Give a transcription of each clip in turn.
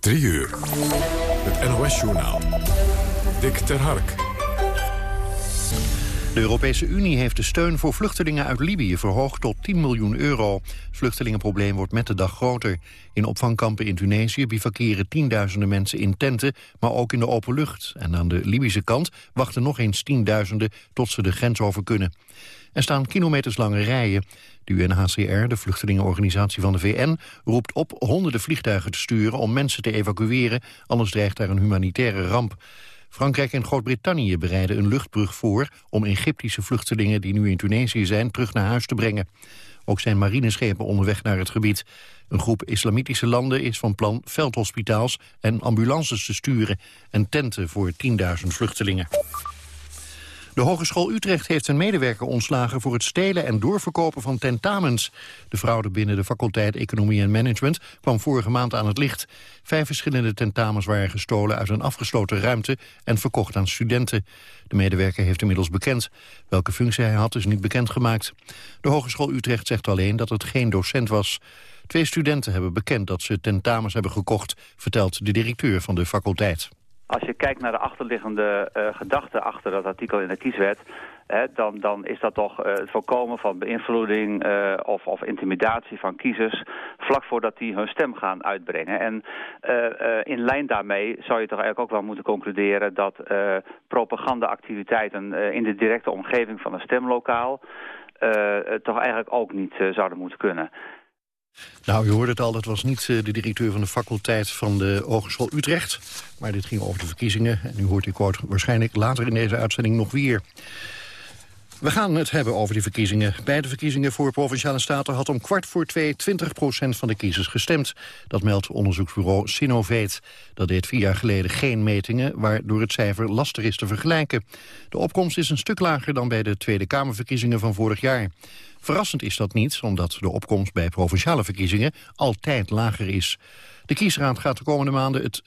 3 uur. Het NOS-journaal. Dick ter Hark. De Europese Unie heeft de steun voor vluchtelingen uit Libië verhoogd tot 10 miljoen euro. Het vluchtelingenprobleem wordt met de dag groter. In opvangkampen in Tunesië bivakeren tienduizenden mensen in tenten, maar ook in de open lucht. En aan de Libische kant wachten nog eens tienduizenden tot ze de grens over kunnen. Er staan kilometerslange rijen. De UNHCR, de vluchtelingenorganisatie van de VN, roept op honderden vliegtuigen te sturen om mensen te evacueren, anders dreigt daar een humanitaire ramp. Frankrijk en Groot-Brittannië bereiden een luchtbrug voor... om Egyptische vluchtelingen die nu in Tunesië zijn terug naar huis te brengen. Ook zijn marineschepen onderweg naar het gebied. Een groep islamitische landen is van plan veldhospitaals en ambulances te sturen... en tenten voor 10.000 vluchtelingen. De Hogeschool Utrecht heeft zijn medewerker ontslagen voor het stelen en doorverkopen van tentamens. De fraude binnen de faculteit Economie en Management kwam vorige maand aan het licht. Vijf verschillende tentamens waren gestolen uit een afgesloten ruimte en verkocht aan studenten. De medewerker heeft inmiddels bekend. Welke functie hij had is niet bekendgemaakt. De Hogeschool Utrecht zegt alleen dat het geen docent was. Twee studenten hebben bekend dat ze tentamens hebben gekocht, vertelt de directeur van de faculteit. Als je kijkt naar de achterliggende uh, gedachte achter dat artikel in de kieswet... Hè, dan, dan is dat toch uh, het voorkomen van beïnvloeding uh, of, of intimidatie van kiezers... vlak voordat die hun stem gaan uitbrengen. En in lijn daarmee zou je toch eigenlijk ook wel moeten concluderen... dat propagandaactiviteiten in de directe omgeving van een stemlokaal... toch eigenlijk ook niet zouden moeten kunnen. Nou, je hoorde het al, dat was niet uh, de directeur van de faculteit van de Hogeschool Utrecht. Maar dit ging over de verkiezingen. En nu hoort die quote waarschijnlijk later in deze uitzending nog weer. We gaan het hebben over die verkiezingen. Bij de verkiezingen voor Provinciale Staten had om kwart voor twee 20% van de kiezers gestemd. Dat meldt onderzoeksbureau Sinoveet. Dat deed vier jaar geleden geen metingen, waardoor het cijfer lastig is te vergelijken. De opkomst is een stuk lager dan bij de Tweede Kamerverkiezingen van vorig jaar. Verrassend is dat niet, omdat de opkomst bij provinciale verkiezingen altijd lager is. De kiesraad gaat de komende maanden het,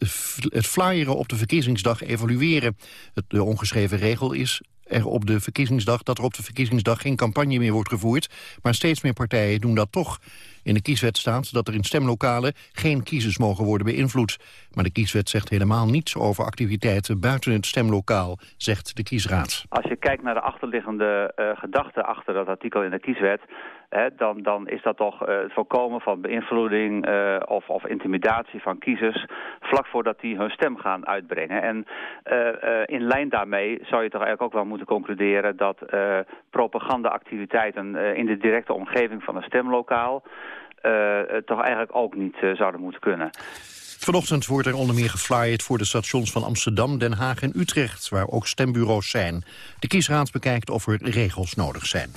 het flyeren op de verkiezingsdag evalueren. Het, de ongeschreven regel is er op de verkiezingsdag dat er op de verkiezingsdag geen campagne meer wordt gevoerd. Maar steeds meer partijen doen dat toch. In de kieswet staat dat er in stemlokalen geen kiezers mogen worden beïnvloed. Maar de kieswet zegt helemaal niets over activiteiten buiten het stemlokaal, zegt de kiesraad. Als je kijkt naar de achterliggende uh, gedachte achter dat artikel in de kieswet... Dan, dan is dat toch uh, het voorkomen van beïnvloeding uh, of, of intimidatie van kiezers... vlak voordat die hun stem gaan uitbrengen. En in lijn daarmee zou je toch eigenlijk ook wel moeten concluderen... dat propagandaactiviteiten in de directe omgeving van een stemlokaal... toch eigenlijk ook niet zouden moeten kunnen. Vanochtend wordt er onder meer geflyerd voor de stations van Amsterdam, Den Haag en Utrecht, waar ook stembureaus zijn. De kiesraad bekijkt of er regels nodig zijn.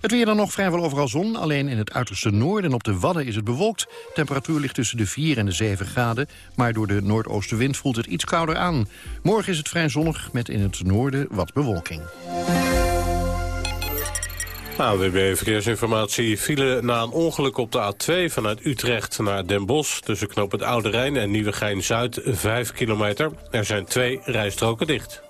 Het weer dan nog vrijwel overal zon. Alleen in het uiterste noorden en op de Wadden is het bewolkt. Temperatuur ligt tussen de 4 en de 7 graden. Maar door de noordoostenwind voelt het iets kouder aan. Morgen is het vrij zonnig met in het noorden wat bewolking. AWB Verkeersinformatie file na een ongeluk op de A2 vanuit Utrecht naar Den Bosch... tussen knoop het Oude Rijn en Nieuwegein-Zuid, 5 kilometer. Er zijn twee rijstroken dicht.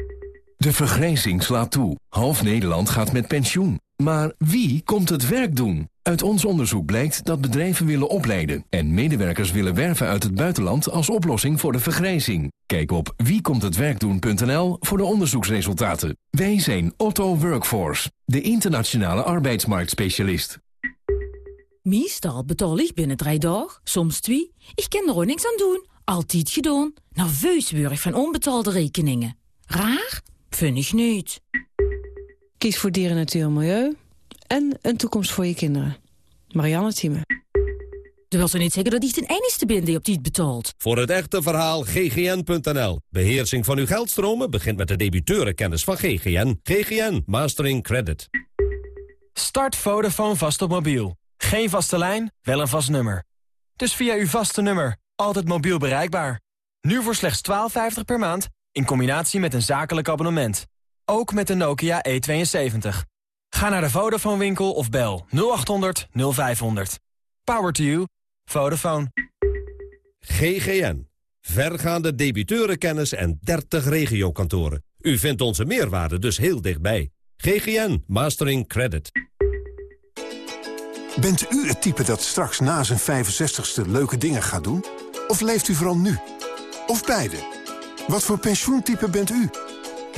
De vergrijzing slaat toe. Half Nederland gaat met pensioen. Maar wie komt het werk doen? Uit ons onderzoek blijkt dat bedrijven willen opleiden... en medewerkers willen werven uit het buitenland als oplossing voor de vergrijzing. Kijk op wiekomthetwerkdoen.nl voor de onderzoeksresultaten. Wij zijn Otto Workforce, de internationale arbeidsmarktspecialist. Meestal betaal ik binnen drie dagen, soms twee. Ik kan er ook niks aan doen. Altijd gedaan. Nerveus word van onbetaalde rekeningen. Raar? Vind ik niet. Kies voor dieren, natuur en milieu. En een toekomst voor je kinderen. Marianne Thieme. Dat wil ze niet zeggen dat ik ten enigste ben die op die betaalt. Voor het echte verhaal ggn.nl. Beheersing van uw geldstromen begint met de debiteurenkennis van GGN. GGN Mastering Credit. Start Vodafone vast op mobiel. Geen vaste lijn, wel een vast nummer. Dus via uw vaste nummer altijd mobiel bereikbaar. Nu voor slechts 12,50 per maand, in combinatie met een zakelijk abonnement. Ook met de Nokia E72. Ga naar de Vodafone winkel of bel 0800 0500. Power to you. Vodafone. GGN. Vergaande debiteurenkennis en 30 regiokantoren. U vindt onze meerwaarde dus heel dichtbij. GGN Mastering Credit. Bent u het type dat straks na zijn 65ste leuke dingen gaat doen? Of leeft u vooral nu? Of beide? Wat voor pensioentype bent u?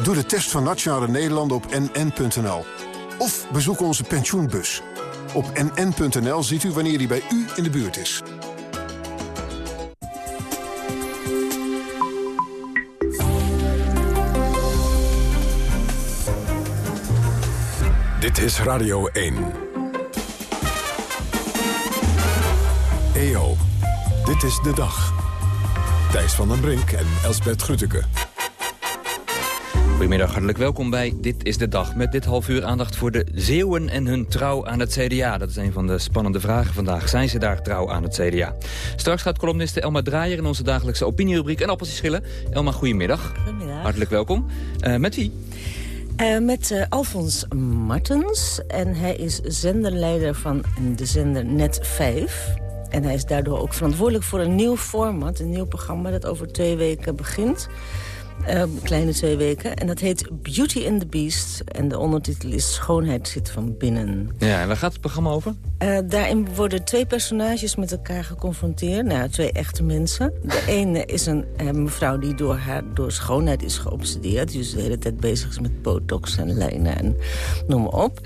Doe de test van Nationale Nederlanden op nn.nl. Of bezoek onze pensioenbus. Op nn.nl ziet u wanneer die bij u in de buurt is. Dit is Radio 1. EO, dit is de dag. Thijs van den Brink en Elsbert Grütke. Goedemiddag, hartelijk welkom bij Dit is de Dag. Met dit half uur aandacht voor de Zeeuwen en hun trouw aan het CDA. Dat is een van de spannende vragen vandaag. Zijn ze daar trouw aan het CDA? Straks gaat columniste Elma Draaier in onze dagelijkse opinierubriek en appeltjes schillen. Elma, goedemiddag. Goedemiddag. Hartelijk welkom. Uh, met wie? Uh, met uh, Alfons Martens. En hij is zenderleider van de zender Net 5. En hij is daardoor ook verantwoordelijk voor een nieuw format. Een nieuw programma dat over twee weken begint. Uh, kleine twee weken. En dat heet Beauty and the Beast. En de ondertitel is Schoonheid zit van binnen. Ja, en waar gaat het programma over? Uh, daarin worden twee personages met elkaar geconfronteerd. Nou, twee echte mensen. De ene is een uh, mevrouw die door haar door schoonheid is geobsedeerd. Die dus de hele tijd bezig is met botox en lijnen en noem maar op.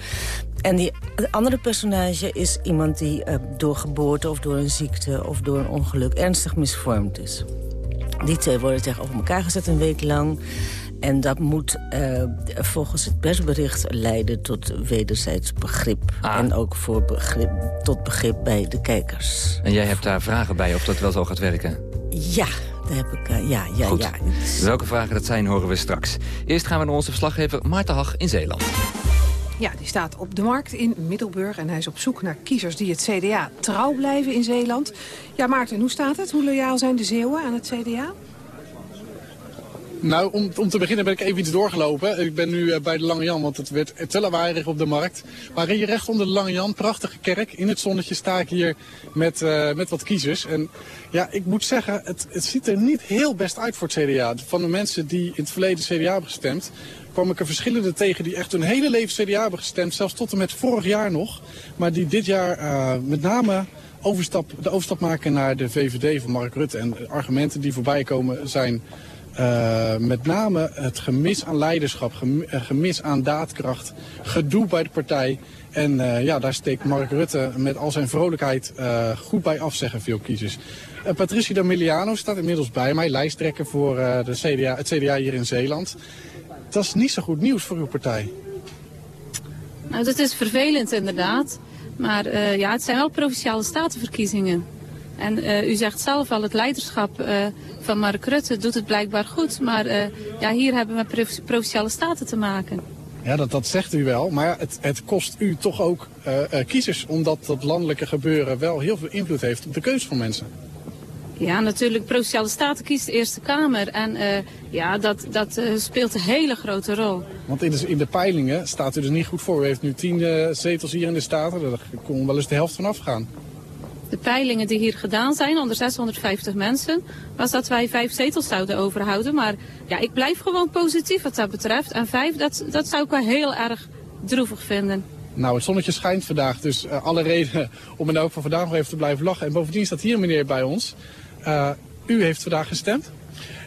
En die de andere personage is iemand die door geboorte of door een ziekte... of door een ongeluk ernstig misvormd is. Die twee worden tegenover elkaar gezet een week lang. En dat moet uh, volgens het persbericht leiden tot wederzijds begrip. Ah. En ook voor begrip, tot begrip bij de kijkers. En jij hebt daar vragen bij of dat wel zo gaat werken? Ja, daar heb ik, uh, ja, ja, Goed. ja. Welke vragen dat zijn, horen we straks. Eerst gaan we naar onze verslaggever Maarten Hag in Zeeland. Ja, die staat op de markt in Middelburg en hij is op zoek naar kiezers die het CDA trouw blijven in Zeeland. Ja, Maarten, hoe staat het? Hoe loyaal zijn de Zeeuwen aan het CDA? Nou, om, om te beginnen ben ik even iets doorgelopen. Ik ben nu uh, bij de Lange Jan, want het werd te op de markt. Maar hier recht onder de Lange Jan, prachtige kerk. In het zonnetje sta ik hier met, uh, met wat kiezers. En ja, ik moet zeggen, het, het ziet er niet heel best uit voor het CDA. Van de mensen die in het verleden CDA hebben gestemd kwam ik er verschillende tegen die echt hun hele leven CDA hebben gestemd. Zelfs tot en met vorig jaar nog. Maar die dit jaar uh, met name overstap, de overstap maken naar de VVD van Mark Rutte. En de argumenten die voorbij komen zijn uh, met name het gemis aan leiderschap, gemis aan daadkracht, gedoe bij de partij. En ja, daar steekt Mark Rutte met al zijn vrolijkheid goed bij af, zeggen veel kiezers. Patricia D'Amiliano staat inmiddels bij mij, lijsttrekker voor de CDA, het CDA hier in Zeeland. Dat is niet zo goed nieuws voor uw partij. Nou, dat is vervelend inderdaad. Maar uh, ja, het zijn wel provinciale statenverkiezingen. En uh, u zegt zelf al, het leiderschap uh, van Mark Rutte doet het blijkbaar goed. Maar ja, hier hebben we met provinciale staten te maken. Ja, dat, dat zegt u wel. Maar het, het kost u toch ook kiezers. Omdat dat landelijke gebeuren wel heel veel invloed heeft op de keuze van mensen. Ja, natuurlijk. Provinciale Staten kiest de Eerste Kamer. En uh, ja, dat, dat uh, speelt een hele grote rol. Want in de, in de peilingen staat u er niet goed voor. U heeft nu tien uh, zetels hier in de Staten. Daar kon wel eens de helft van afgaan. De peilingen die hier gedaan zijn, onder 650 mensen, was dat wij vijf zetels zouden overhouden. Maar ja, ik blijf gewoon positief wat dat betreft. En vijf, dat, dat zou ik wel heel erg droevig vinden. Nou, het zonnetje schijnt vandaag, dus uh, alle reden om in elk van vandaag nog even te blijven lachen. En bovendien staat hier meneer bij ons. Uh, u heeft vandaag gestemd?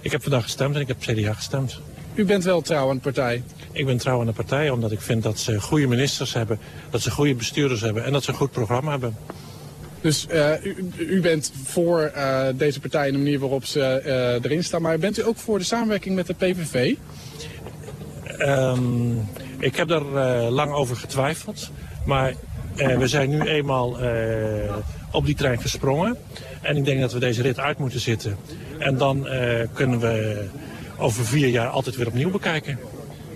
Ik heb vandaag gestemd en ik heb CDA gestemd. U bent wel trouw aan de partij? Ik ben trouw aan de partij omdat ik vind dat ze goede ministers hebben, dat ze goede bestuurders hebben en dat ze een goed programma hebben. Dus uh, u, u, bent voor uh, deze partij en de manier waarop ze uh, erin staan. Maar bent u ook voor de samenwerking met de PVV? Um, ik heb daar lang over getwijfeld. Maar we zijn nu eenmaal op die trein gesprongen. En ik denk dat we deze rit uit moeten zitten. En dan kunnen we over vier jaar altijd weer opnieuw bekijken.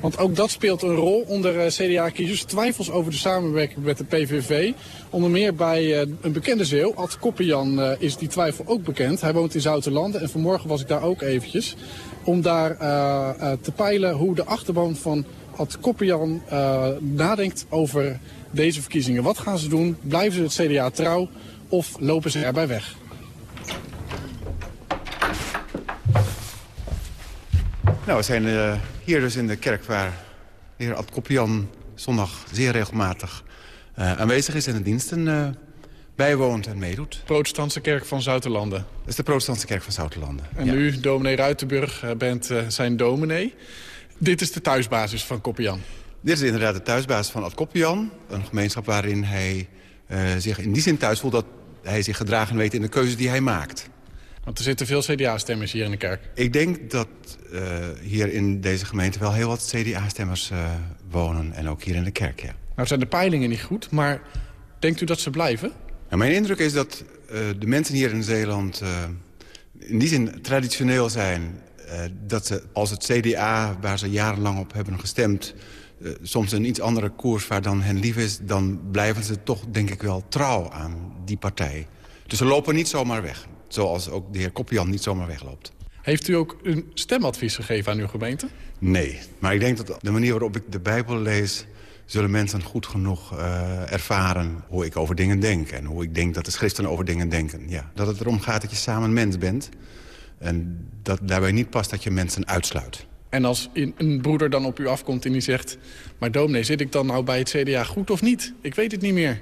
Want ook dat speelt een rol onder eh, CDA-kiezers. Twijfels over de samenwerking met de PVV. Onder meer bij eh, een bekende zeeuw, Ad Koppenjan, is die twijfel ook bekend. Hij woont in Zouterlanden en vanmorgen was ik daar ook eventjes. Om daar te peilen hoe de achterban van Ad Koppenjan nadenkt over deze verkiezingen. Wat gaan ze doen? Blijven ze het CDA trouw of lopen ze erbij weg? Nou, we zijn uh, hier dus in de kerk waar de heer Ad Koppian zondag zeer regelmatig uh, aanwezig is en de diensten uh, bijwoont en meedoet. Protestantse kerk van Zouterlanden. Dat is de protestantse kerk van Zouterlanden. En ja. u, dominee Ruitenburg, bent zijn dominee. Dit is de thuisbasis van Koppian. Dit is inderdaad de thuisbasis van Ad Koppian. Een gemeenschap waarin hij zich in die zin thuis voelt... dat hij zich gedragen weet in de keuzes die hij maakt. Want er zitten veel CDA-stemmers hier in de kerk. Ik denk dat uh, hier in deze gemeente wel heel wat CDA-stemmers uh, wonen. En ook hier in de kerk, ja. Nou zijn de peilingen niet goed, maar denkt u dat ze blijven? Nou, mijn indruk is dat uh, de mensen hier in Zeeland in die zin traditioneel zijn. dat ze als het CDA, waar ze jarenlang op hebben gestemd... soms een iets andere koers waar dan hen lief is... dan blijven ze toch, denk ik wel, trouw aan die partij. Dus ze lopen niet zomaar weg. Zoals ook de heer Koppian niet zomaar wegloopt. Heeft u ook een stemadvies gegeven aan uw gemeente? Nee, maar ik denk dat de manier waarop ik de Bijbel lees... zullen mensen goed genoeg uh, ervaren hoe ik over dingen denk... en hoe ik denk dat de schriften over dingen denken. Ja, dat het erom gaat dat je samen mens bent... en dat daarbij niet past dat je mensen uitsluit. En als een broeder dan op u afkomt en die zegt... maar dominee, zit ik dan nou bij het CDA goed of niet? Ik weet het niet meer.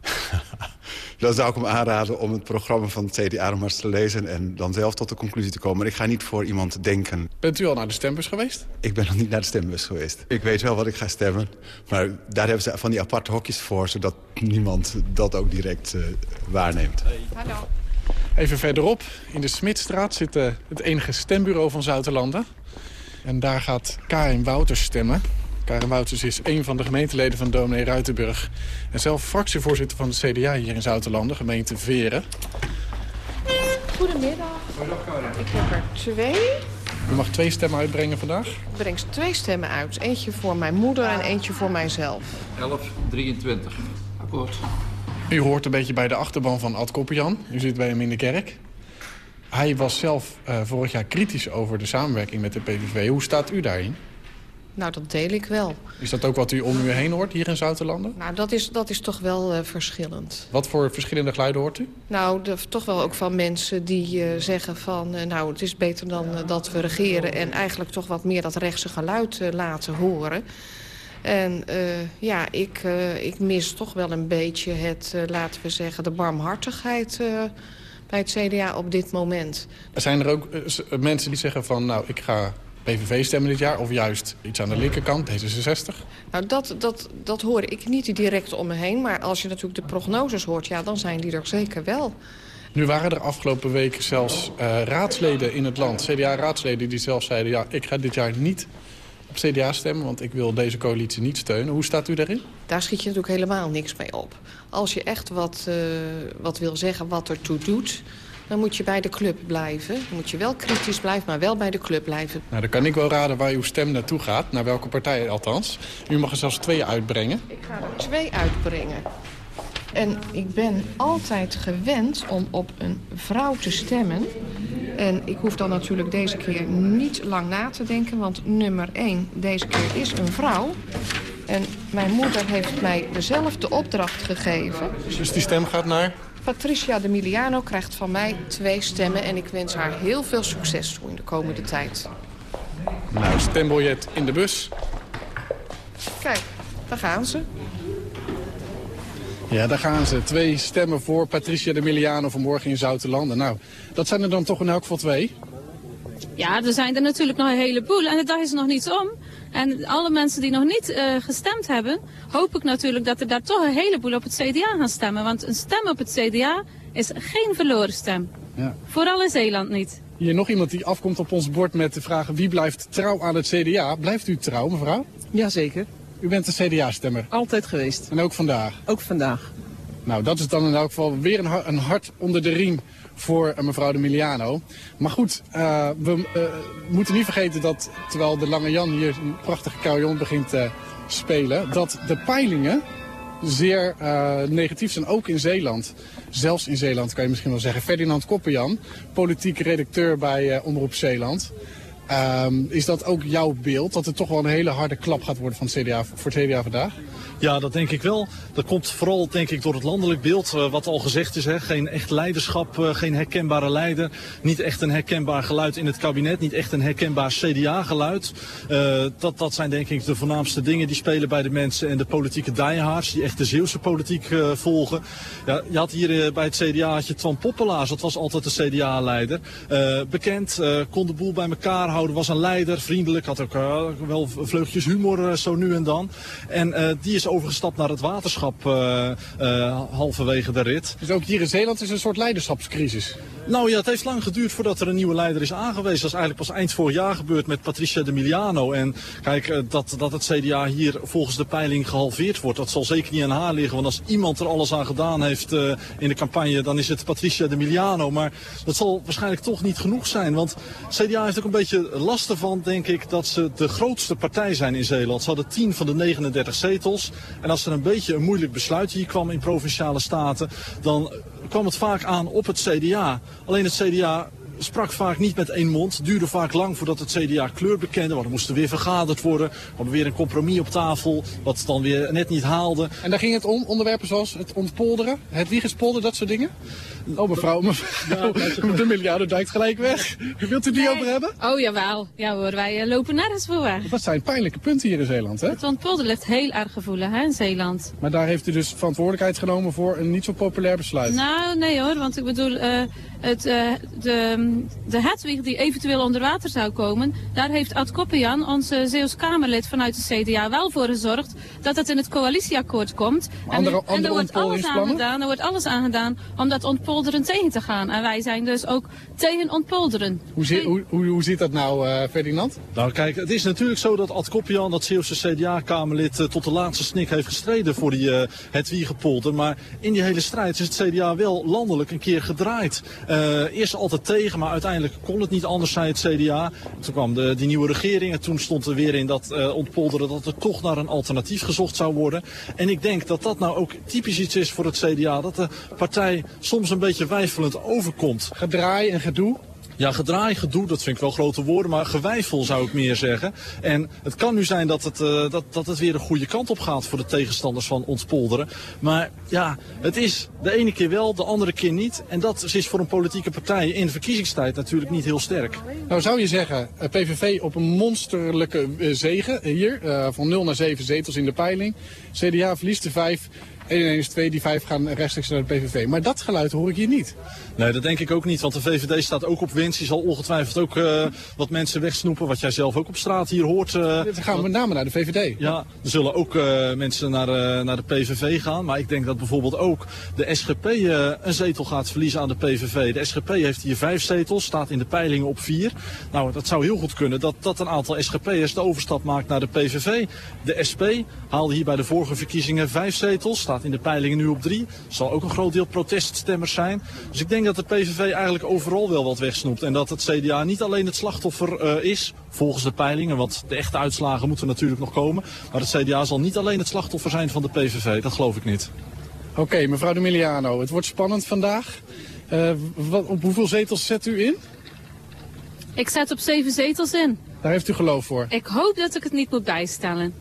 dan zou ik hem aanraden om het programma van het CDA nog maar eens te lezen... en dan zelf tot de conclusie te komen. Maar ik ga niet voor iemand denken. Bent u al naar de stembus geweest? Ik ben nog niet naar de stembus geweest. Ik weet wel wat ik ga stemmen. Maar daar hebben ze van die aparte hokjes voor... zodat niemand dat ook direct uh, waarneemt. Hallo. Even verderop, in de Smitstraat, zit uh, het enige stembureau van Zouterlanden. En daar gaat Karin Wouters stemmen. Karen Wouters is een van de gemeenteleden van dominee Ruitenburg. En zelf fractievoorzitter van de CDA hier in Zouterlanden, gemeente Veren. Goedemiddag. Goedemiddag, Karen. Ik heb er twee. U mag twee stemmen uitbrengen vandaag? Ik breng twee stemmen uit. Eentje voor mijn moeder en eentje voor mijzelf. 1123. Akkoord. U hoort een beetje bij de achterban van Ad Koppian. U zit bij hem in de kerk. Hij was zelf uh, vorig jaar kritisch over de samenwerking met de PVV. Hoe staat u daarin? Nou, dat deel ik wel. Is dat ook wat u om u heen hoort hier in Zouterlanden? Nou, dat is, dat is toch wel uh, verschillend. Wat voor verschillende geluiden hoort u? Nou, de, toch wel ook van mensen die uh, zeggen van... Uh, nou, het is beter dan dat we regeren... en eigenlijk toch wat meer dat rechtse geluid laten horen. En ja, ik, ik mis toch wel een beetje het, laten we zeggen, de barmhartigheid bij het CDA op dit moment. Zijn er ook mensen die zeggen van, nou, ik ga PVV stemmen dit jaar of juist iets aan de linkerkant, D66? Nou, dat, dat, dat hoor ik niet direct om me heen. Maar als je natuurlijk de prognoses hoort, ja, dan zijn die er zeker wel. Nu waren er afgelopen weken zelfs uh, raadsleden in het land, CDA-raadsleden... die zelf zeiden, ja, ik ga dit jaar niet op CDA stemmen... want ik wil deze coalitie niet steunen. Hoe staat u daarin? Daar schiet je natuurlijk helemaal niks mee op. Als je echt wat, uh, wat wil zeggen wat ertoe doet dan moet je bij de club blijven. Dan moet je wel kritisch blijven, maar wel bij de club blijven. Nou, dan kan ik wel raden waar uw stem naartoe gaat. Naar welke partij althans. U mag er zelfs twee uitbrengen. Ik ga er twee uitbrengen. En ik ben altijd gewend om op een vrouw te stemmen. En ik hoef dan natuurlijk deze keer niet lang na te denken... want nummer één deze keer is een vrouw. En mijn moeder heeft mij dezelfde opdracht gegeven. Dus die stem gaat naar? Patricia de Miliano krijgt van mij twee stemmen... en ik wens haar heel veel succes toe in de komende tijd. Nou, stembiljet in de bus. Kijk, daar gaan ze. Ja, daar gaan ze. Twee stemmen voor Patricia de Miliano vanmorgen in Zoutelanden. Nou, dat zijn er dan toch in elk geval twee? Ja, er zijn er natuurlijk nog een heleboel en de dag is nog niet om. En alle mensen die nog niet uh, gestemd hebben, hoop ik natuurlijk dat er daar toch een heleboel op het CDA gaan stemmen. Want een stem op het CDA is geen verloren stem. Ja. Vooral in Zeeland niet. Hier nog iemand die afkomt op ons bord met de vraag wie blijft trouw aan het CDA. Blijft u trouw, mevrouw? Jazeker. U bent een CDA-stemmer? Altijd geweest. En ook vandaag? Ook vandaag. Nou, dat is dan in elk geval weer een, hart onder de riem voor mevrouw de Miliano. Maar goed, we moeten niet vergeten dat terwijl de Lange Jan hier een prachtige carillon begint te spelen... dat de peilingen zeer negatief zijn, ook in Zeeland. Zelfs in Zeeland kan je misschien wel zeggen. Ferdinand Koppenjan, politiek redacteur bij Omroep Zeeland... Um, is dat ook jouw beeld, dat het toch wel een hele harde klap gaat worden van CDA, voor het CDA vandaag? Ja, dat denk ik wel. Dat komt vooral denk ik door het landelijk beeld, uh, wat al gezegd is. Hè. Geen echt leiderschap, uh, geen herkenbare leider. Niet echt een herkenbaar geluid in het kabinet. Niet echt een herkenbaar CDA-geluid. Uh, dat, dat zijn denk ik de voornaamste dingen die spelen bij de mensen. En de politieke diehards, die echt de Zeeuwse politiek volgen. Ja, je had hier bij het CDA had je Twan Poppelaars, dat was altijd de CDA-leider. bekend, kon de boel bij elkaar houden, was een leider, vriendelijk. Had ook wel vleugjes humor zo nu en dan. En die is overgestapt naar het waterschap halverwege de rit. Dus ook hier in Zeeland is een soort leiderschapscrisis? Nou ja, het heeft lang geduurd voordat er een nieuwe leider is aangewezen. Dat is eigenlijk pas eind vorig jaar gebeurd met Patricia de Miliano. En kijk, dat, dat het CDA hier volgens de peiling gehalveerd wordt, dat zal zeker niet aan haar liggen. Want als iemand er alles aan gedaan heeft in de campagne, dan is het Patricia de Miliano. Maar dat zal waarschijnlijk toch niet genoeg zijn. Want CDA heeft ook een beetje last ervan, denk ik, dat ze de grootste partij zijn in Zeeland. Ze hadden 10 van de 39 zetels. En als er een beetje een moeilijk besluit hier kwam in Provinciale Staten... dan kwam het vaak aan op het CDA. Alleen het CDA sprak vaak niet met één mond. Het duurde vaak lang voordat het CDA kleur bekende. Want er moest weer vergaderd worden. We hadden weer een compromis op tafel. Wat het dan weer net niet haalde. En daar ging het om, onderwerpen zoals het ontpolderen, het wiegespolder, dat soort dingen? Oh mevrouw, mevrouw ja, de miljarden duikt gelijk weg. Wilt u die nee. over hebben? Oh jawel, ja hoor, wij uh, lopen nergens voor weg. Dat zijn pijnlijke punten hier in Zeeland hè? Het ontpolderen ligt heel erg gevoelig hè, in Zeeland. Maar daar heeft u dus verantwoordelijkheid genomen voor een niet zo populair besluit? Nou nee hoor, want ik bedoel... Uh, het, uh, de, de Hedwig die eventueel onder water zou komen, daar heeft Ad Koppian, onze Zeeuws Kamerlid vanuit de CDA, wel voor gezorgd dat het in het coalitieakkoord komt. Andere, en, en er wordt alles aangedaan, er wordt alles aangedaan om dat ontpolderen tegen te gaan. En wij zijn dus ook tegen ontpolderen. Hoe, zie, hoe, hoe, hoe zit dat nou, uh, Ferdinand? Nou kijk, het is natuurlijk zo dat Ad Koppian, dat Zeeuwse CDA-Kamerlid, uh, tot de laatste snik heeft gestreden voor die uh, Hedwiegepolder. Maar in die hele strijd is het CDA wel landelijk een keer gedraaid. Uh, eerst altijd tegen, maar uiteindelijk kon het niet anders, zijn het CDA. Toen kwam de, die nieuwe regering en toen stond er weer in dat uh, ontpolderen dat er toch naar een alternatief gezocht zou worden. En ik denk dat dat nou ook typisch iets is voor het CDA. Dat de partij soms een beetje wijfelend overkomt. Gedraai en gedoe? Ja, gedraai, gedoe, dat vind ik wel grote woorden, maar gewijfel zou ik meer zeggen. En het kan nu zijn dat het, uh, dat, dat het weer de goede kant op gaat voor de tegenstanders van ons polderen. Maar ja, het is de ene keer wel, de andere keer niet. En dat is voor een politieke partij in de verkiezingstijd natuurlijk niet heel sterk. Nou zou je zeggen, eh, PVV op een monsterlijke uh, zegen hier, van 0 naar 7 zetels in de peiling. CDA verliest de 5. 1 en 1 is 2, die 5 gaan rechtstreeks naar de PVV. Maar dat geluid hoor ik hier niet. Nee, dat denk ik ook niet, want de VVD staat ook op winst. Die zal ongetwijfeld ook uh, wat mensen wegsnoepen, wat jij zelf ook op straat hier hoort. Uh, Dan gaan we met name naar de VVD. Ja, er zullen ook uh, mensen naar, naar de PVV gaan. Maar ik denk dat bijvoorbeeld ook de SGP een zetel gaat verliezen aan de PVV. De SGP heeft hier vijf zetels, staat in de peilingen op vier. Nou, dat zou heel goed kunnen dat, dat een aantal SGP'ers de overstap maakt naar de PVV. De SP haalde hier bij de vorige verkiezingen vijf zetels, staat in de peilingen nu op drie. Zal ook een groot deel proteststemmers zijn. Dus ik denk dat de PVV eigenlijk overal wel wat wegsnoept. En dat het CDA niet alleen het slachtoffer uh, is, volgens de peilingen. Want de echte uitslagen moeten natuurlijk nog komen. Maar het CDA zal niet alleen het slachtoffer zijn van de PVV. Dat geloof ik niet. Oké, okay, mevrouw de Miliano. Het wordt spannend vandaag. Uh, wat, op hoeveel zetels zet u in? Ik zet op zeven zetels in. Daar heeft u geloof voor? Ik hoop dat ik het niet moet bijstellen.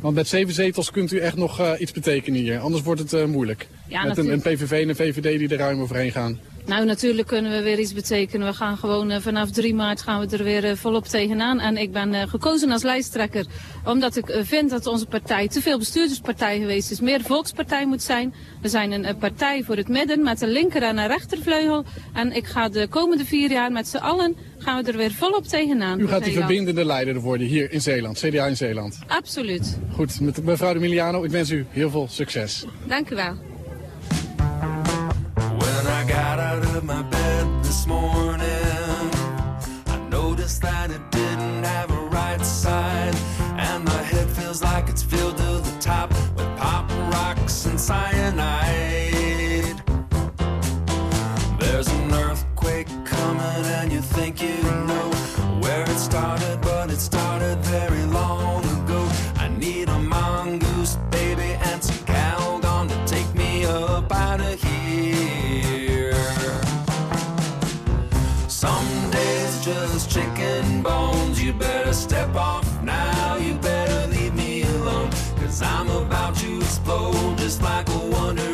Want met zeven zetels kunt u echt nog uh, iets betekenen hier. Anders wordt het uh, moeilijk. Ja, met een, een, PVV en een VVD die er ruim overheen gaan. Nou, natuurlijk kunnen we weer iets betekenen. We gaan gewoon uh, vanaf 3 maart gaan we er weer uh, volop tegenaan. En ik ben uh, gekozen als lijsttrekker omdat ik vind dat onze partij te veel bestuurderspartij geweest is. Meer volkspartij moet zijn. We zijn een partij voor het midden met een linker en een rechtervleugel. En ik ga de komende vier jaar met z'n allen gaan we er weer volop tegenaan. U gaat die verbindende leider worden hier in Zeeland, CDA in Zeeland. Absoluut. Goed, met mevrouw de Miliano, ik wens u heel veel succes. Dank u wel. Got out of my bed this morning, I noticed that it didn't have a right side. And my head feels like it's filled to the top with pop rocks and cyanide. Bones. You better step off now. You better leave me alone. Cause I'm about to explode just like a Wonder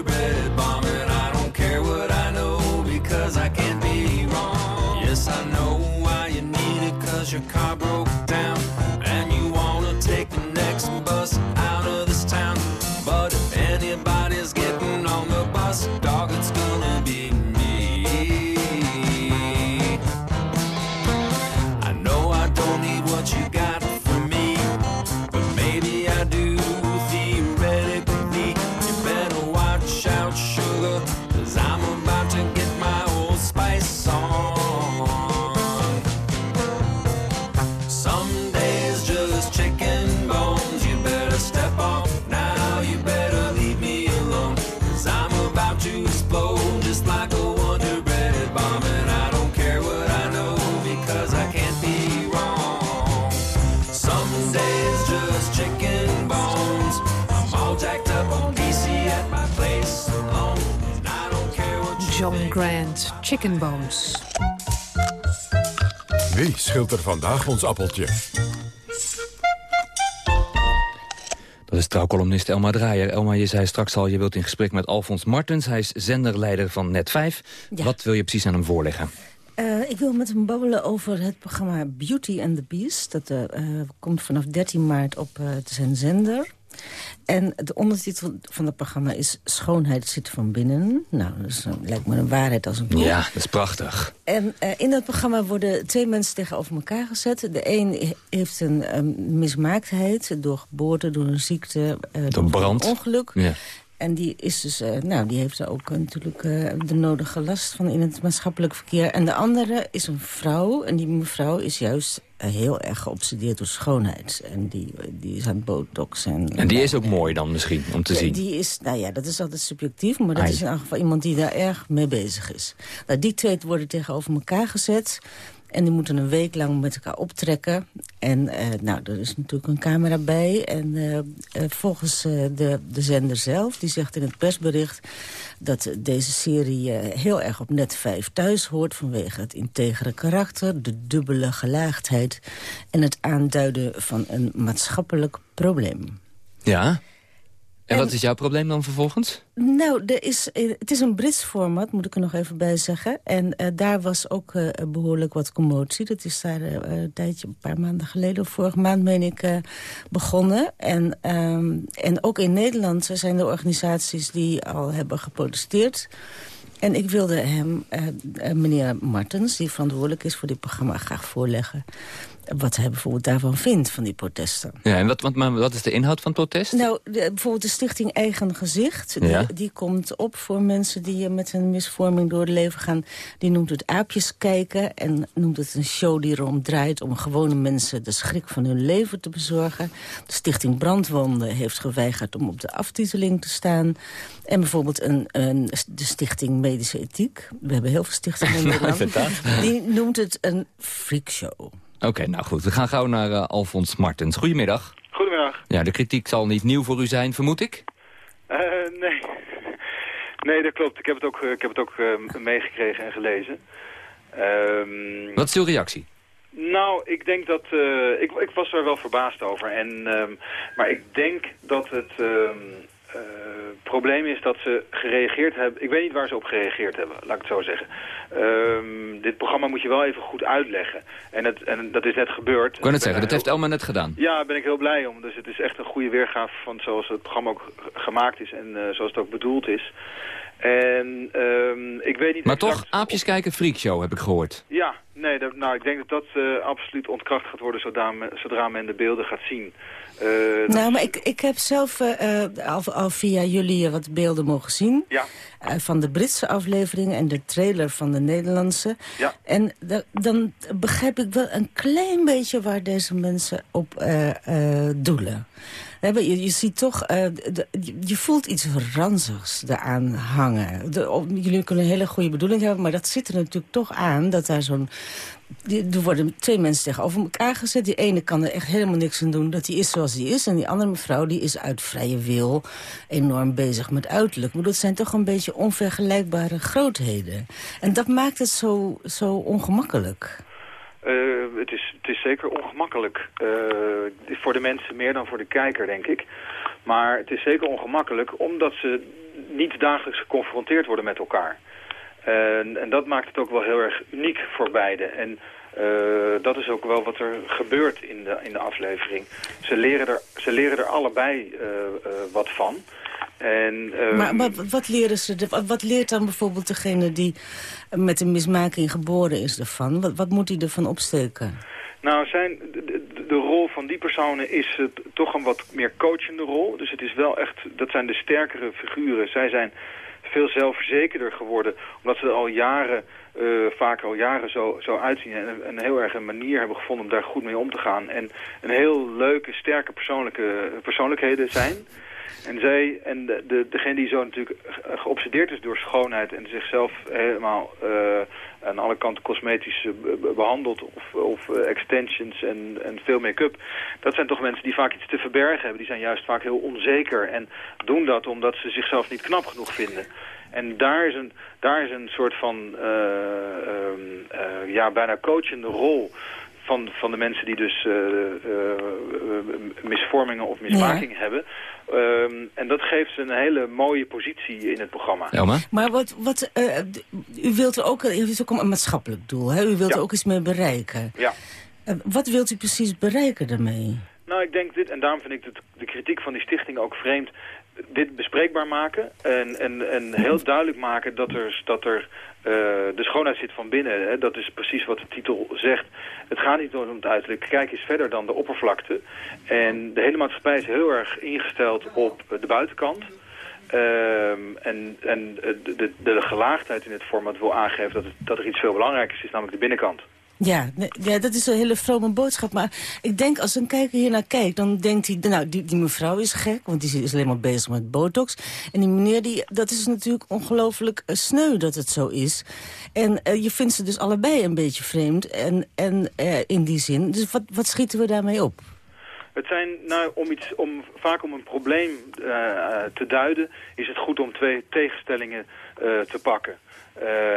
Chicken Bones. Wie schilt er vandaag ons appeltje? Dat is trouwcolumnist Elma Draaier. Elma, je zei straks al, je wilt in gesprek met Alfons Martens. Hij is zenderleider van Net5. Ja. Wat wil je precies aan hem voorleggen? Eh, ik wil met hem babbelen over het programma Beauty and the Beast. Dat eh, eh, komt vanaf 13 maart op eh, zijn zender. En de ondertitel van het programma is Schoonheid zit van binnen. Nou, dat is, een- lijkt me een waarheid als een koe. Ja, dat is prachtig. En eh, in dat programma worden twee mensen tegenover elkaar gezet. De een he- heeft een eh, mismaaktheid door geboorte, door een ziekte, eh, Door brand. een ongeluk. Ja. En die, is dus, eh, nou, die heeft er ook natuurlijk de nodige last van in het maatschappelijk verkeer. En de andere is een vrouw. En die mevrouw is juist heel erg geobsedeerd door schoonheid. En die, die het botox. En, En die is ook mooi dan misschien, om te zien. Die is, nou ja, dat is altijd subjectief, maar dat Ai. is in elk geval iemand die daar erg mee bezig is. Nou, die twee worden tegenover elkaar gezet. En die moeten een week lang met elkaar optrekken. En eh, nou, er is natuurlijk een camera bij. En eh, eh, volgens de, de zender zelf, die zegt in het persbericht... dat deze serie heel erg op net 5 thuis hoort... vanwege het integere karakter, de dubbele gelaagdheid... en het aanduiden van een maatschappelijk probleem. Ja? En, En- wat is jouw probleem dan vervolgens? Nou, er is, eh, het is een Brits format, moet ik er nog even bij zeggen. En eh, daar was ook eh, behoorlijk wat commotie. Dat is daar een tijdje, een paar maanden geleden, of vorige maand, meen ik, begonnen. En, ehm, en ook in Nederland zijn er organisaties die al hebben geprotesteerd. En ik wilde hem, meneer Martens, die verantwoordelijk is voor dit programma, graag voorleggen. Wat hij bijvoorbeeld daarvan vindt, van die protesten. Ja, en wat, wat, maar wat is de inhoud van het protest? Nou, de- bijvoorbeeld de stichting Eigen Gezicht... Ja. Die, die komt op voor mensen die eh, met een misvorming door het leven gaan. Die noemt het aapjes kijken en noemt het een show die erom draait... om gewone mensen de schrik van hun leven te bezorgen. De stichting Brandwonden heeft geweigerd om op de aftiteling te staan. En bijvoorbeeld een, een, de stichting Medische Ethiek. We hebben heel veel stichtingen in Nederland. Die noemt het een freakshow. Oké, nou goed. We gaan gauw naar eh, Alfons Martens. Goedemiddag. Goedemiddag. Ja, de kritiek zal niet nieuw voor u zijn, vermoed ik. Eh, nee. nee, dat klopt. Ik heb het ook, eh, ik heb het ook meegekregen en gelezen. Ehm, Wat is uw reactie? Nou, ik denk dat... ik, ik was er wel verbaasd over. En, ehm, maar ik denk dat het ehm, eh, probleem is dat ze gereageerd hebben... Ik weet niet waar ze op gereageerd hebben, laat ik het zo zeggen. Ehm, dit programma moet je wel even goed uitleggen. En, het, en dat is net gebeurd. Ik kan het zeggen, dat heel- heeft Elma net gedaan. ja, daar ben ik heel blij om. Dus het is echt een goede weergave van zoals het programma ook gemaakt is en eh, zoals het ook bedoeld is. En ehm, ik weet niet Maar exact- toch, aapjes kijken, freakshow, heb ik gehoord. Ja, nee, dat, nou, ik denk dat dat eh, absoluut ontkracht gaat worden zodra men, zodra men de beelden gaat zien. Eh, Nou, maar ik, ik heb zelf eh, eh, al, al via jullie wat beelden mogen zien. Ja. van de Britse aflevering en de trailer van de Nederlandse. Ja. En da- dan begrijp ik wel een klein beetje waar deze mensen op doelen. je, je ziet toch, de- je- je voelt iets ranzigs eraan hangen. De, op- jullie kunnen een hele goede bedoeling hebben, maar dat zit er natuurlijk toch aan dat daar zo'n... die- Er worden twee mensen tegenover elkaar gezet. Die ene kan er echt helemaal niks aan doen dat hij is zoals hij is. En die andere mevrouw die is uit vrije wil enorm bezig met uiterlijk. Maar dat zijn toch een beetje onvergelijkbare grootheden. En dat maakt het zo, zo ongemakkelijk. Eh, het, is, het is zeker ongemakkelijk. Eh, voor de mensen meer dan voor de kijker, denk ik. Maar het is zeker ongemakkelijk omdat ze niet dagelijks geconfronteerd worden met elkaar. En, en dat maakt het ook wel heel erg uniek voor beiden. En eh, dat is ook wel wat er gebeurt in de, in de aflevering. Ze leren er, ze leren er allebei eh, eh, wat van. En, ehm, Maar, maar wat leren ze? er- Wat, leert dan bijvoorbeeld degene die met een mismaking geboren is ervan? Wat, wat moet hij ervan opsteken? Nou, zijn, de, de- de rol van die personen is het toch een wat meer coachende rol. Dus het is wel echt, dat zijn de sterkere figuren. Zij zijn veel zelfverzekerder geworden, omdat ze er al jaren, eh, vaak al jaren zo, zo uitzien. En een, een heel erg een manier hebben gevonden om daar goed mee om te gaan. En een heel leuke, sterke persoonlijke, persoonlijkheden zijn. En zij, en de, de, degene die zo natuurlijk ge- geobsedeerd is door schoonheid en zichzelf helemaal eh, aan alle kanten cosmetisch eh, be- be- behandelt of, of eh, extensions en, en veel make-up. Dat zijn toch mensen die vaak iets te verbergen hebben. Die zijn juist vaak heel onzeker en doen dat omdat ze zichzelf niet knap genoeg vinden. En daar is een, daar is een soort van eh, ehm, eh, ja, bijna coachende rol van, van de mensen die dus eh, eh, misvormingen of mismakingen hebben. Ehm, en dat geeft ze een hele mooie positie in het programma. Maar wat, wat, eh, d- u wilt er ook, u heeft ook een maatschappelijk doel, hè? U wilt er ook iets mee bereiken. Ja. Eh, wat wilt u precies bereiken daarmee? Nou, ik denk dit, en daarom vind ik het, de kritiek van die stichting ook vreemd. Dit bespreekbaar maken en, en, en heel duidelijk maken dat er, dat er eh, de schoonheid zit van binnen. Hè. Dat is precies wat de titel zegt. Het gaat niet om het uiterlijk. Kijk eens verder dan de oppervlakte. En de hele maatschappij is heel erg ingesteld op de buitenkant. Ehm, en en de, de, de gelaagdheid in het format wil aangeven dat, het, dat er iets veel belangrijkers is, namelijk de binnenkant. Ja, ja, dat is een hele vrome boodschap. Maar ik denk, als een kijker hier naar kijkt, dan denkt hij... nou, die, die mevrouw is gek, want die is alleen maar bezig met botox. En die meneer, die, dat is natuurlijk ongelooflijk eh, sneu dat het zo is. En eh, je vindt ze dus allebei een beetje vreemd. En, en eh, in die zin, dus wat, wat schieten we daarmee op? Het zijn, nou, om iets, om, vaak om een probleem te duiden, is het goed om twee tegenstellingen te pakken.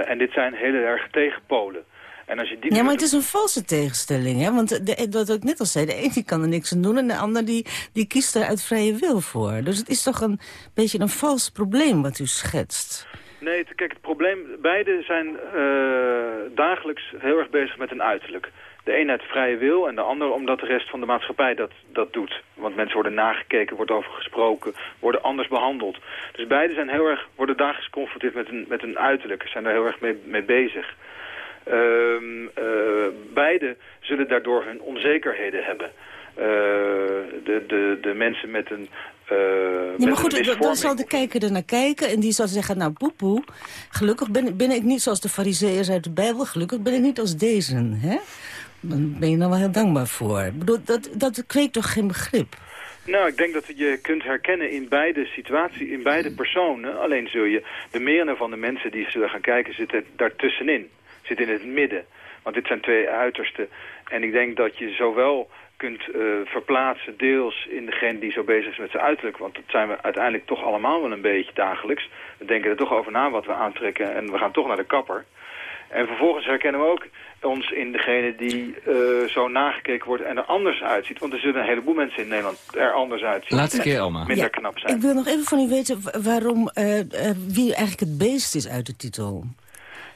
En dit zijn heel erg tegenpolen. En als je die Ja, maar het is een valse tegenstelling, hè? Want de, wat ik net al zei, de een die kan er niks aan doen... en de ander die, die kiest er uit vrije wil voor. Dus het is toch een beetje een vals probleem wat u schetst. Nee, kijk, het probleem, beide zijn eh, dagelijks heel erg bezig met een uiterlijk. De een uit vrije wil en de ander omdat de rest van de maatschappij dat, dat doet. Want mensen worden nagekeken, wordt over gesproken, worden anders behandeld. Dus beide zijn heel erg, worden dagelijks geconfronteerd met een, met een uiterlijk, zijn daar heel erg mee, mee bezig. Ehm eh, beide zullen daardoor hun onzekerheden hebben. Eh, de, de, de mensen met een, eh Ja, maar goed, dan- zal de kijker er naar kijken en die zal zeggen... nou, poepoe, gelukkig ben, ben ik niet zoals de fariseeërs uit de Bijbel... gelukkig ben ik niet als deze, hè? Dan ben je nou wel heel dankbaar voor. Ik bedoel, dat, dat kweekt toch geen begrip? Nou, ik denk dat je kunt herkennen in beide situaties, in beide personen. Alleen zul je, de merendeel van de mensen die zullen gaan kijken zitten daartussenin. Zitten in het midden. Want dit zijn twee uitersten. En ik denk dat je zowel kunt eh, verplaatsen deels in degene die zo bezig is met zijn uiterlijk. Want dat zijn we uiteindelijk toch allemaal wel een beetje dagelijks. We denken er toch over na wat we aantrekken en we gaan toch naar de kapper. En vervolgens herkennen we ook ons in degene die eh, zo nagekeken wordt en er anders uitziet. Want er zullen een heleboel mensen in Nederland er anders uitzien. Laatste keer, Elma. Minder Ja, knap zijn. Ik wil nog even van u weten wa- waarom, eh, wie eigenlijk het beest is uit de titel.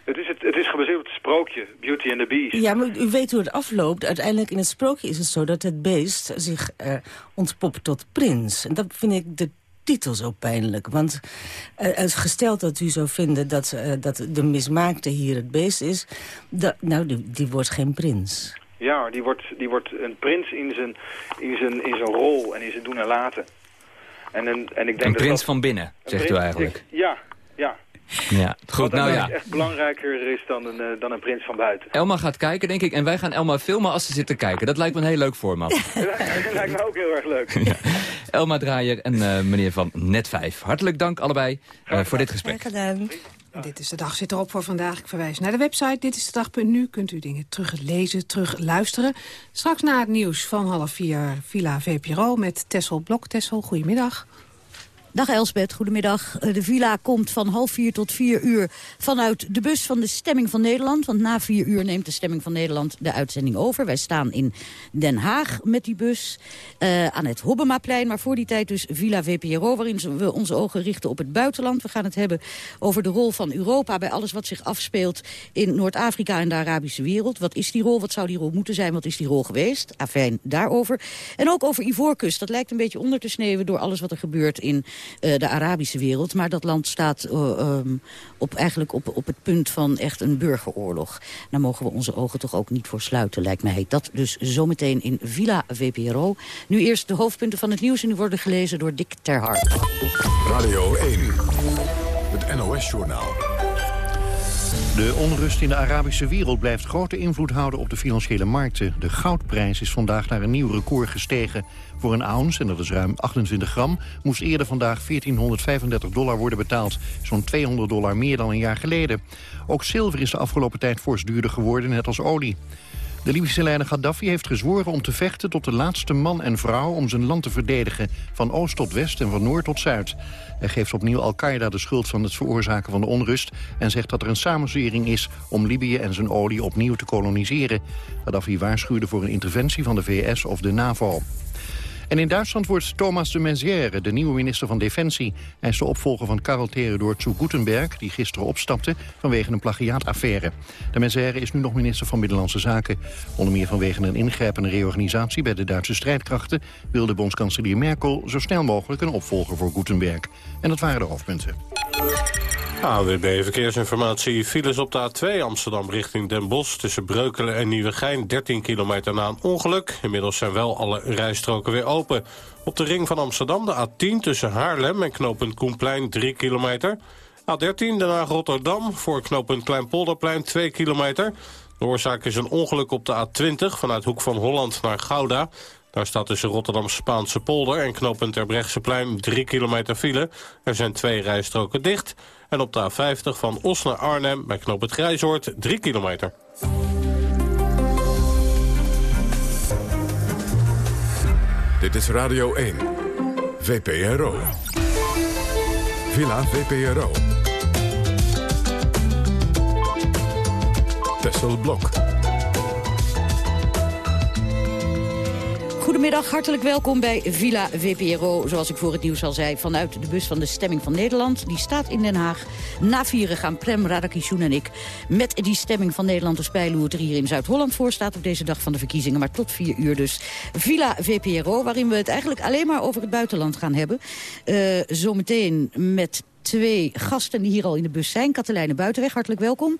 Het is, het, het is gebaseerd op het sprookje Beauty and the Beast. Ja, maar u weet hoe het afloopt. Uiteindelijk in het sprookje is het zo dat het beest zich eh, ontpopt tot prins. En dat vind ik de titel zo pijnlijk. Want het gesteld dat u zou vinden dat, eh, dat de mismaakte hier het beest is... dat, nou, die, die wordt geen prins. Ja, die wordt, die wordt een prins in zijn, in, zijn, in zijn rol en in zijn doen en laten. En, en, en ik denk Een prins dat- van binnen, zegt u eigenlijk. Ja. Ja, goed, Wat nou eigenlijk ja. echt belangrijker is dan een, eh, dan een prins van buiten. Elma gaat kijken, denk ik. En wij gaan Elma filmen als ze zit te kijken. Dat lijkt me een heel leuk format. Dat lijkt me ook heel erg leuk. Elma Draaier en eh, meneer van Net 5. Hartelijk dank allebei eh, voor dit gesprek. gedaan. Dit is de dag zit erop voor vandaag. Ik verwijs naar de website Dit is de dag.nu. Kunt u dingen terug lezen, terug luisteren. Straks na het nieuws van half vier Villa VPRO met Tessel Blok. Tessel, goedemiddag. Dag Elsbeth, goedemiddag. Eh, De villa komt van half vier tot vier uur vanuit de bus van de Stemming van Nederland. Want na vier uur neemt de Stemming van Nederland de uitzending over. Wij staan in Den Haag met die bus eh, aan het Hobbemaplein. Maar voor die tijd dus Villa VPRO, waarin we onze ogen richten op het buitenland. We gaan het hebben over de rol van Europa bij alles wat zich afspeelt in Noord-Afrika en de Arabische wereld. Wat is die rol? Wat zou die rol moeten zijn? Wat is die rol geweest? Afijn, daarover. En ook over Ivoorkust. Dat lijkt een beetje onder te sneeuwen door alles wat er gebeurt in eh, de Arabische wereld. Maar dat land staat eh, ehm, op, eigenlijk op, op het punt van echt een burgeroorlog. Daar mogen we onze ogen toch ook niet voor sluiten, lijkt mij. Dat dus zometeen in Villa VPRO. Nu eerst de hoofdpunten van het nieuws en die worden gelezen door Dick Terhart. Radio 1, het NOS-journaal. De onrust in de Arabische wereld blijft grote invloed houden op de financiële markten. De goudprijs is vandaag naar een nieuw record gestegen. Voor een ounce, en dat is ruim 28 gram, moest eerder vandaag 1435 dollar worden betaald. Zo'n 200 dollar meer dan een jaar geleden. Ook zilver is de afgelopen tijd fors duurder geworden, net als olie. De Libische leider Gaddafi heeft gezworen om te vechten tot de laatste man en vrouw om zijn land te verdedigen, van oost tot west en van noord tot zuid. Hij geeft opnieuw Al-Qaeda de schuld van het veroorzaken van de onrust en zegt dat er een samenzwering is om Libië en zijn olie opnieuw te koloniseren. Gaddafi waarschuwde voor een interventie van de VS of de NAVO. En in Duitsland wordt Thomas de Maizière de nieuwe minister van Defensie. Hij is de opvolger van Karel Theodor zu Gutenberg... die gisteren opstapte vanwege een plagiaataffaire. De Maizière is nu nog minister van Binnenlandse Zaken. Onder meer vanwege een ingrijpende reorganisatie bij de Duitse strijdkrachten... wilde bondskanselier Merkel zo snel mogelijk een opvolger voor Gutenberg. En dat waren de hoofdpunten. AWB Verkeersinformatie. Files op de A2 Amsterdam richting Den Bosch... tussen Breukelen en Nieuwegein, 13 kilometer na een ongeluk. Inmiddels zijn wel alle rijstroken weer open. Op de ring van Amsterdam de A10 tussen Haarlem en knooppunt Koenplein, 3 kilometer. A13 Den Haag-Rotterdam voor knooppunt Kleinpolderplein, 2 kilometer. De oorzaak is een ongeluk op de A20 vanuit Hoek van Holland naar Gouda... Daar staat tussen Rotterdam Spaanse polder en knooppunt Terbrechtseplein 3 kilometer file. Er zijn twee rijstroken dicht. En op de A50 van Os Arnhem bij knooppunt Grijzoord 3 kilometer. Dit is Radio 1, VPRO. Villa VPRO. Tessel Blok. Goedemiddag, hartelijk welkom bij Villa VPRO. Zoals ik voor het nieuws al zei, vanuit de bus van de Stemming van Nederland. Die staat in Den Haag. Na vieren gaan Prem Radakishun en ik met die Stemming van Nederland... te spijlen hoe het er hier in Zuid-Holland voor staat op deze dag van de verkiezingen. Maar tot vier uur dus Villa VPRO, waarin we het eigenlijk alleen maar over het buitenland gaan hebben. Uh, zometeen met twee gasten die hier al in de bus zijn. Katelijne Buitenweg, hartelijk welkom.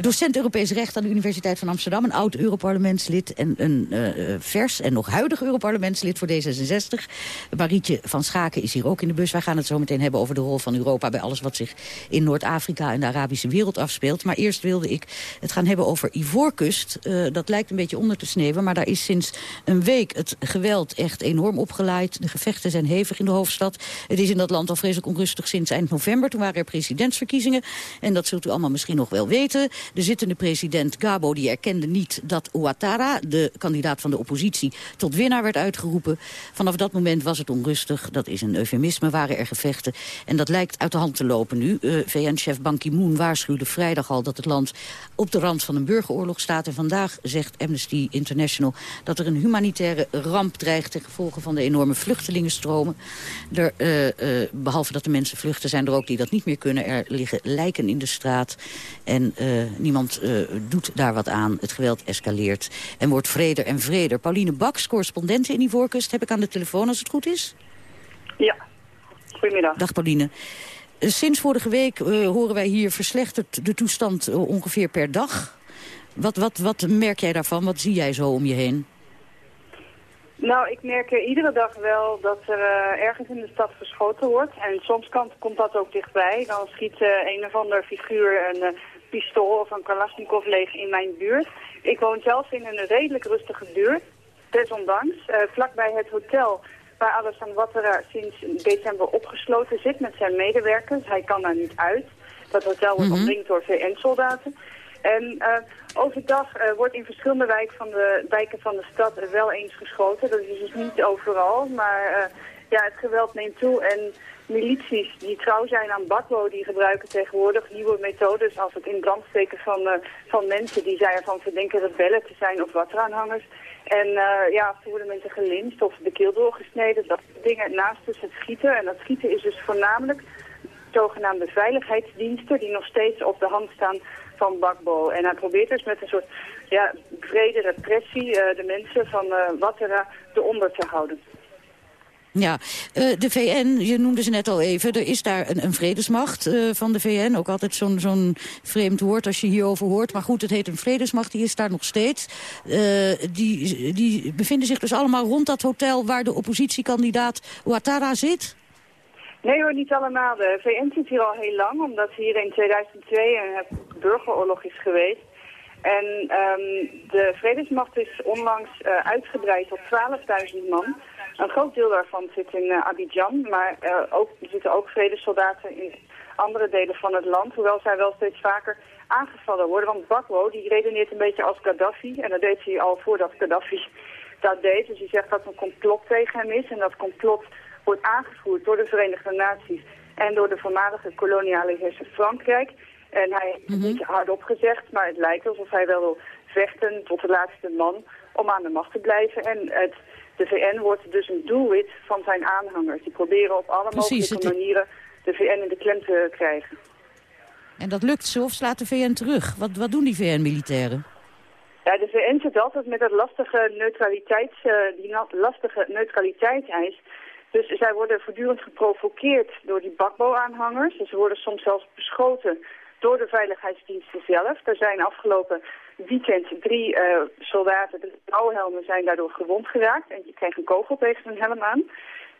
Docent Europees Recht aan de Universiteit van Amsterdam. Een oud Europarlementslid en een uh, vers en nog huidig Europarlementslid voor D66. Marietje van Schaken is hier ook in de bus. Wij gaan het zo meteen hebben over de rol van Europa... bij alles wat zich in Noord-Afrika en de Arabische wereld afspeelt. Maar eerst wilde ik het gaan hebben over Ivoorkust. Uh, dat lijkt een beetje onder te sneeuwen, maar daar is sinds een week het geweld echt enorm opgeleid. De gevechten zijn hevig in de hoofdstad. Het is in dat land al vreselijk onrustig sinds eind november. Toen waren er presidentsverkiezingen. En dat zult u allemaal misschien nog wel weten. De zittende president Gabo die erkende niet dat Ouattara, de kandidaat van de oppositie, tot winnaar werd uitgeroepen. Vanaf dat moment was het onrustig. Dat is een eufemisme, waren er gevechten. En dat lijkt uit de hand te lopen nu. Uh, VN-chef Ban Ki-moon waarschuwde vrijdag al dat het land op de rand van een burgeroorlog staat. En vandaag zegt Amnesty International dat er een humanitaire ramp dreigt ten gevolge van de enorme vluchtelingenstromen. Er, uh, uh, behalve dat de mensen vluchten zijn er ook die dat niet meer kunnen. Er liggen lijken in de straat en uh, niemand uh, doet daar wat aan. Het geweld escaleert en wordt vreder en vreder. Pauline Baks, correspondente in Ivoorkust, heb ik aan de telefoon als het goed is? Ja, goedemiddag. Dag Pauline. Uh, sinds vorige week horen wij hier verslechtert de toestand ongeveer per dag. Wat, wat, wat merk jij daarvan? Wat zie jij zo om je heen? Nou, ik merk iedere dag wel dat er eh, ergens in de stad geschoten wordt. En soms kan, komt dat ook dichtbij. Dan schiet eh, een of ander figuur een eh, pistool of een Kalashnikov leeg in mijn buurt. Ik woon zelf in een redelijk rustige buurt, desondanks. vlakbij het hotel waar Alassane Ouattara sinds december opgesloten zit met zijn medewerkers. Hij kan daar niet uit. Dat hotel wordt Mhm. omringd door VN-soldaten. En eh, overdag eh, wordt in verschillende wijken van de, wijken van de stad wel eens geschoten. Dat is dus niet overal, maar eh, ja, het geweld neemt toe. En milities die trouw zijn aan Bakbo, die gebruiken tegenwoordig nieuwe methodes als het in brand steken van, van mensen die zij ervan verdenken rebellen te zijn of wateraanhangers. En ja, toe worden mensen gelinst of de keel doorgesneden, dat dingen naast dus het schieten. En dat schieten is dus voornamelijk zogenaamde veiligheidsdiensten die nog steeds op de hand staan van Bakbo. En hij probeert dus met een soort ja, vrede repressie eh, de mensen van eh Ouattara eronder te houden. Ja, eh, de VN, je noemde ze net al even, er is daar een, een vredesmacht eh, van de VN. Ook altijd zo'n zo'n vreemd woord als je hierover hoort. Maar goed, het heet een vredesmacht, die is daar nog steeds. Eh, die, die bevinden zich dus allemaal rond dat hotel waar de oppositiekandidaat Ouattara zit? Nee hoor, niet allemaal. De VN zit hier al heel lang, omdat hier in 2002 een burgeroorlog is geweest. En ehm, de vredesmacht is onlangs eh, uitgebreid tot 12.000 man. Een groot deel daarvan zit in eh, Abidjan, maar eh, ook, er zitten ook vredessoldaten in andere delen van het land, hoewel zij wel steeds vaker aangevallen worden. Want Bakbo die redeneert een beetje als Gaddafi, en dat deed hij al voordat Gaddafi dat deed. Dus hij zegt dat een complot tegen hem is, en dat complot wordt aangevoerd door de Verenigde Naties en door de voormalige koloniale heerser Frankrijk. En hij heeft het niet hardop gezegd, maar het lijkt alsof hij wel wil vechten tot de laatste man om aan de macht te blijven. En het, de VN wordt dus een doelwit van zijn aanhangers. Die proberen op alle Precies, mogelijke het- manieren de VN in de klem te krijgen. En dat lukt ze of slaat de VN terug? Wat, wat doen die VN-militairen? Ja, de VN zit altijd met dat lastige neutraliteits, eh, die lastige neutraliteitseis. Dus zij worden voortdurend geprovoceerd door die Bakbo-aanhangers. Ze worden soms zelfs beschoten door de veiligheidsdiensten zelf. Er zijn afgelopen weekend drie eh, soldaten, de blauwhelmen, zijn daardoor gewond geraakt. En die kreeg een kogel tegen zijn helm aan.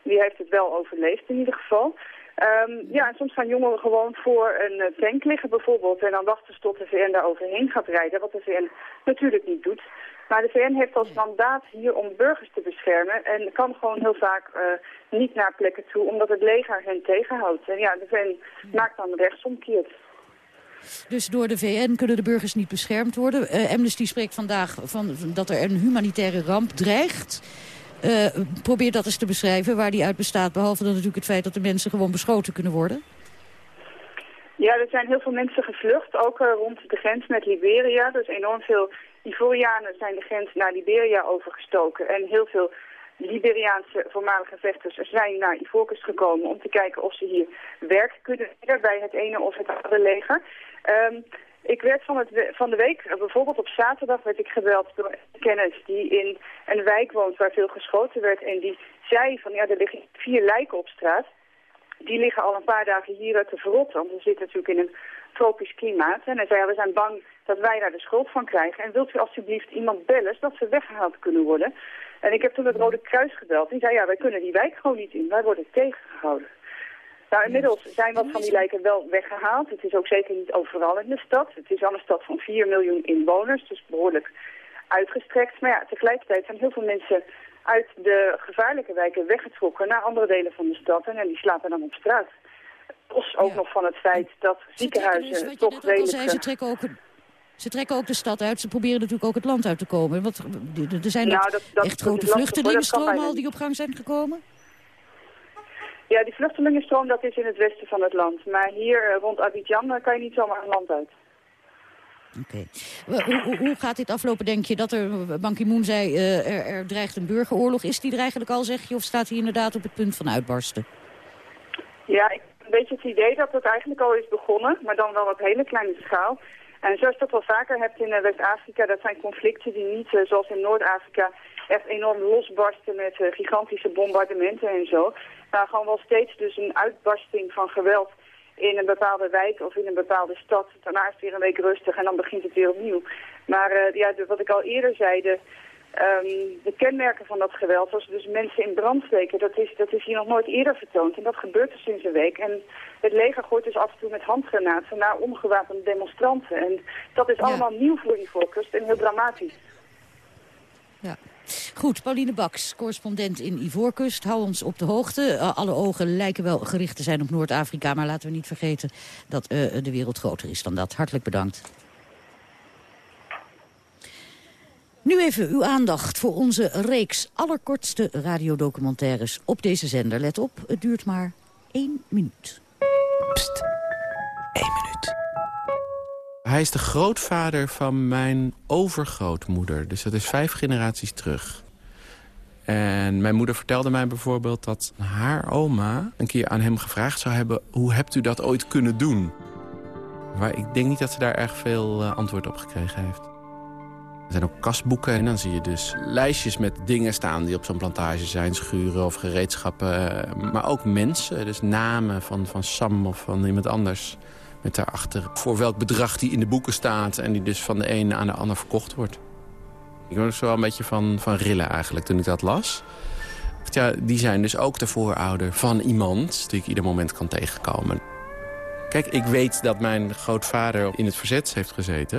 Die heeft het wel overleefd in ieder geval. Ehm, ja, en soms gaan jongeren gewoon voor een eh, tank liggen bijvoorbeeld. En dan wachten ze tot de VN daar overheen gaat rijden. Wat de VN natuurlijk niet doet. Maar de VN heeft als mandaat hier om burgers te beschermen. En kan gewoon heel vaak eh, niet naar plekken toe, omdat het leger hen tegenhoudt. En ja, de VN maakt dan rechtsomkeert. Dus door de VN kunnen de burgers niet beschermd worden. Eh, Amnesty spreekt vandaag van, van dat er een humanitaire ramp dreigt. Eh, probeer dat eens te beschrijven waar die uit bestaat. Behalve dan natuurlijk het feit dat de mensen gewoon beschoten kunnen worden. Ja, er zijn heel veel mensen gevlucht, ook eh, rond de grens met Liberia. Dus enorm veel Ivorianen zijn de grens naar Liberia overgestoken. En heel veel Liberiaanse voormalige vechters zijn naar Ivoorkust gekomen om te kijken of ze hier werk kunnen vinden bij het ene of het andere leger. Ehm, ik werd van, het, van de week, bijvoorbeeld op zaterdag, werd ik gebeld door kennis die in een wijk woont waar veel geschoten werd. En die zei van ja, er liggen vier lijken op straat die liggen al een paar dagen hier te verrotten. Want we zitten natuurlijk in een tropisch klimaat. En hij zei, ja, we zijn bang dat wij daar de schuld van krijgen. En wilt u alsjeblieft iemand bellen, zodat ze weggehaald kunnen worden? En ik heb toen het Rode Kruis gebeld. Die zei, ja, wij kunnen die wijk gewoon niet in. Wij worden tegengehouden. Nou, inmiddels zijn wat van die lijken wel weggehaald. Het is ook zeker niet overal in de stad. Het is al een stad van 4 miljoen inwoners, dus behoorlijk uitgestrekt. Maar ja, tegelijkertijd zijn heel veel mensen uit de gevaarlijke wijken weggetrokken naar andere delen van de stad. En, en die slapen dan op straat. Los ook nog van het feit dat ziekenhuizen Dus je toch redelijk... ze trekken ook... Ze trekken ook de stad uit. Ze proberen natuurlijk ook het land uit te komen. Want er- er zijn Nou, ook dat- dat- echt grote vluchtelingenstromen al die op gang zijn gekomen. Ja, die vluchtelingenstroom dat is in het westen van het land. Maar hier eh, rond Abidjan eh, kan je niet zomaar een land uit. Hoe, hoe, hoe gaat dit aflopen, denk je? Dat er, Ban Ki-moon zei, eh, er, er dreigt een burgeroorlog. Is die er eigenlijk al, zeg je? Of staat hij inderdaad op het punt van uitbarsten? Ja, ik heb een beetje het idee dat het eigenlijk al is begonnen, maar dan wel op hele kleine schaal. En zoals je dat wel vaker hebt in eh, West-Afrika, dat zijn conflicten die niet, eh, zoals in Noord-Afrika, echt enorm losbarsten met eh, gigantische bombardementen en zo. Maar gewoon wel steeds dus een uitbarsting van geweld in een bepaalde wijk of in een bepaalde stad. Daarna is weer een week rustig en dan begint het weer opnieuw. Maar ja, wat ik al eerder zei, de, Ehm, de kenmerken van dat geweld, zoals dus mensen in brand steken, dat is, dat is hier nog nooit eerder vertoond. En dat gebeurt er sinds een week. En het leger gooit dus af en toe met handgranaten naar ongewapende demonstranten. En dat is allemaal nieuw voor Ivoorkust en heel dramatisch. Ja. Goed, Pauline Baks, correspondent in Ivoorkust. Hou ons op de hoogte. Uh, alle ogen lijken wel gericht te zijn op Noord-Afrika... maar laten we niet vergeten dat uh, de wereld groter is dan dat. Hartelijk bedankt. Nu even uw aandacht voor onze reeks allerkortste radiodocumentaires op deze zender. Let op, het duurt maar één minuut. Pst, één minuut. Hij is de grootvader van mijn overgrootmoeder. Dus dat is vijf generaties terug. En mijn moeder vertelde mij bijvoorbeeld dat haar oma een keer aan hem gevraagd zou hebben... hoe hebt u dat ooit kunnen doen? Maar ik denk niet dat ze daar erg veel uh, antwoord op gekregen heeft. Er zijn ook kasboeken en dan zie je dus lijstjes met dingen staan... die op zo'n plantage zijn, schuren of gereedschappen. Maar ook mensen, dus namen van, van Sam of van iemand anders... met daarachter voor welk bedrag die in de boeken staat... en die dus van de ene aan de ander verkocht wordt. Ik was wel een beetje van, van rillen eigenlijk toen ik dat las. Ja, die zijn dus ook de voorouder van iemand die ik ieder moment kan tegenkomen. Kijk, ik weet dat mijn grootvader in het verzet heeft gezeten.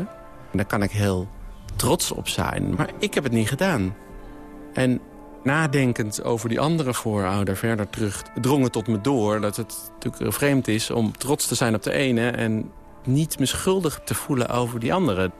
En daar kan ik heel trots op zijn. Maar ik heb het niet gedaan. En nadenkend over die andere voorouder verder terug... drong het tot me door dat het natuurlijk vreemd is om trots te zijn op de ene... en niet schuldig te voelen over die andere.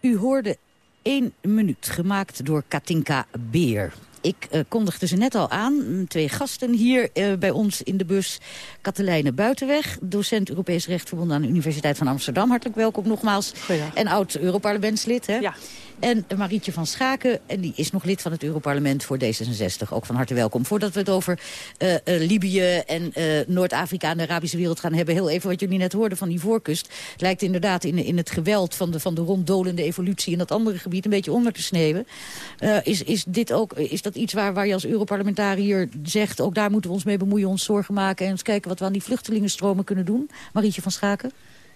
U hoorde één minuut, gemaakt door Katinka Beer. Ik uh, kondigde ze net al aan. Twee gasten hier uh, bij ons in de bus. Katelijne Buitenweg, docent Europees Recht verbonden aan de Universiteit van Amsterdam. Hartelijk welkom nogmaals. Goeiedag. En oud-Europarlementslid, hè? Ja. En Marietje van Schaken, en die is nog lid van het Europarlement voor D66. Ook van harte welkom. Voordat we het over uh, uh, Libië en uh, Noord-Afrika en de Arabische wereld gaan hebben... heel even wat jullie net hoorden van die voorkust. Lijkt inderdaad in, in het geweld van de, van de ronddolende evolutie... in dat andere gebied een beetje onder te sneeuwen. is, is, dit ook, is dat iets waar, waar je als Europarlementariër zegt... ook daar moeten we ons mee bemoeien, ons zorgen maken... en eens kijken wat we aan die vluchtelingenstromen kunnen doen? Marietje van Schaken?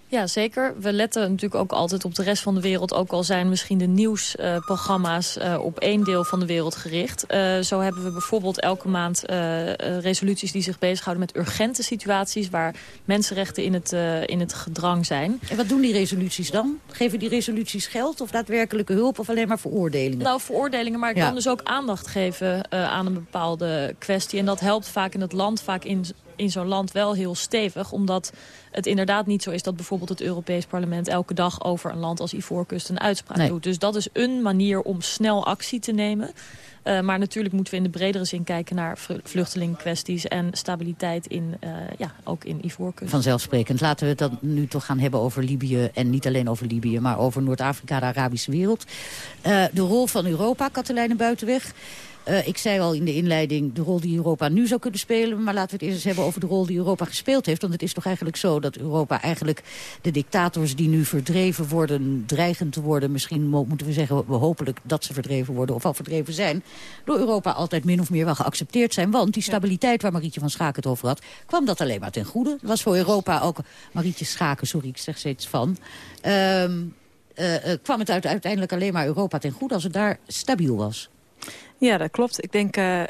Ja, zeker. We letten natuurlijk ook altijd op de rest van de wereld. Ook al zijn misschien de nieuwsprogramma's uh, uh, op één deel van de wereld gericht. Uh, zo hebben we bijvoorbeeld elke maand resoluties die zich bezighouden met urgente situaties... waar mensenrechten in het, in het gedrang zijn. En wat doen die resoluties dan? Geven die resoluties geld of daadwerkelijke hulp of alleen maar veroordelingen? Nou, veroordelingen, maar ik ja. kan dus ook aandacht geven aan een bepaalde kwestie. En dat helpt vaak in het land, vaak in in zo'n land wel heel stevig. Omdat het inderdaad niet zo is dat bijvoorbeeld het Europees Parlement... elke dag over een land als Ivoorkust een uitspraak nee. doet. Dus dat is een manier om snel actie te nemen. Uh, maar natuurlijk moeten we in de bredere zin kijken naar vluchtelingenkwesties... en stabiliteit in, uh, ja, ook in Ivoorkust. Vanzelfsprekend. Laten we het dan nu toch gaan hebben over Libië... en niet alleen over Libië, maar over Noord-Afrika, de Arabische wereld. Uh, de rol van Europa, Katelijne Buitenweg... Uh, ik zei al in de inleiding de rol die Europa nu zou kunnen spelen. Maar laten we het eerst eens hebben over de rol die Europa gespeeld heeft. Want het is toch eigenlijk zo dat Europa eigenlijk de dictators die nu verdreven worden... dreigend te worden, misschien moeten we zeggen we hopelijk dat ze verdreven worden... of al verdreven zijn, door Europa altijd min of meer wel geaccepteerd zijn. Want die stabiliteit waar Marietje van Schaken het over had... kwam dat alleen maar ten goede. Dat was voor Europa ook... Marietje Schaken, sorry, ik zeg steeds van... Um, uh, uh, kwam het uiteindelijk alleen maar Europa ten goede als het daar stabiel was. Ja, dat klopt. Ik denk, uh,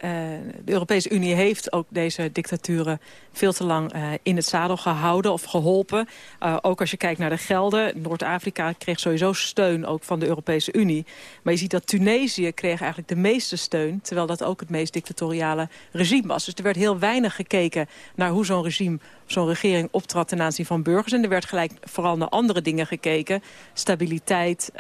de Europese Unie heeft ook deze dictaturen veel te lang uh, in het zadel gehouden of geholpen. Ook als je kijkt naar de gelden. Noord-Afrika kreeg sowieso steun ook van de Europese Unie. Maar je ziet dat Tunesië kreeg eigenlijk de meeste steun... terwijl dat ook het meest dictatoriale regime was. Dus er werd heel weinig gekeken naar hoe zo'n regime zo'n regering optrad ten aanzien van burgers. En er werd gelijk vooral naar andere dingen gekeken. Stabiliteit...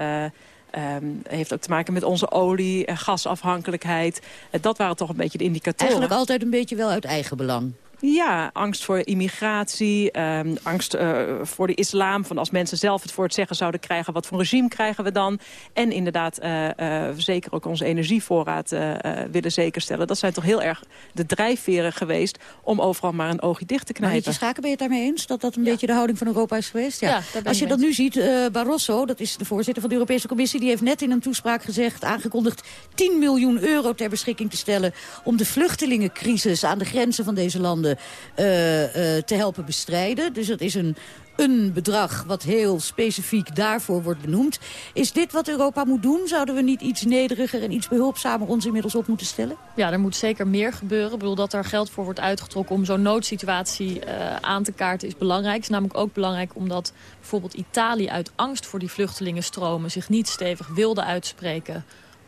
Um, heeft ook te maken met onze olie- en gasafhankelijkheid. Uh, dat waren toch een beetje de indicatoren. Eigenlijk altijd een beetje wel uit eigen belang. Ja, angst voor immigratie, um, angst uh, voor de islam. Van als mensen zelf het voor het zeggen zouden krijgen, wat voor regime krijgen we dan? En inderdaad, uh, uh, zeker ook onze energievoorraad willen zekerstellen. Dat zijn toch heel erg de drijfveren geweest om overal maar een oogje dicht te knijpen. Maar Schaken, ben je het daarmee eens? Dat dat een ja. beetje de houding van Europa is geweest? Ja. ja als je dat nu ziet, Barroso, dat is de voorzitter van de Europese Commissie... die heeft net in een toespraak gezegd, aangekondigd 10 miljoen euro ter beschikking te stellen... om de vluchtelingencrisis aan de grenzen van deze landen eh, eh, te helpen bestrijden. Dus dat is een een bedrag wat heel specifiek daarvoor wordt benoemd. Is dit wat Europa moet doen? Zouden we niet iets nederiger en iets behulpzamer ons inmiddels op moeten stellen? Ja, er moet zeker meer gebeuren. Ik bedoel dat er geld voor wordt uitgetrokken om zo'n noodsituatie uh, aan te kaarten is belangrijk. Het is namelijk ook belangrijk omdat bijvoorbeeld Italië uit angst voor die vluchtelingenstromen zich niet stevig wilde uitspreken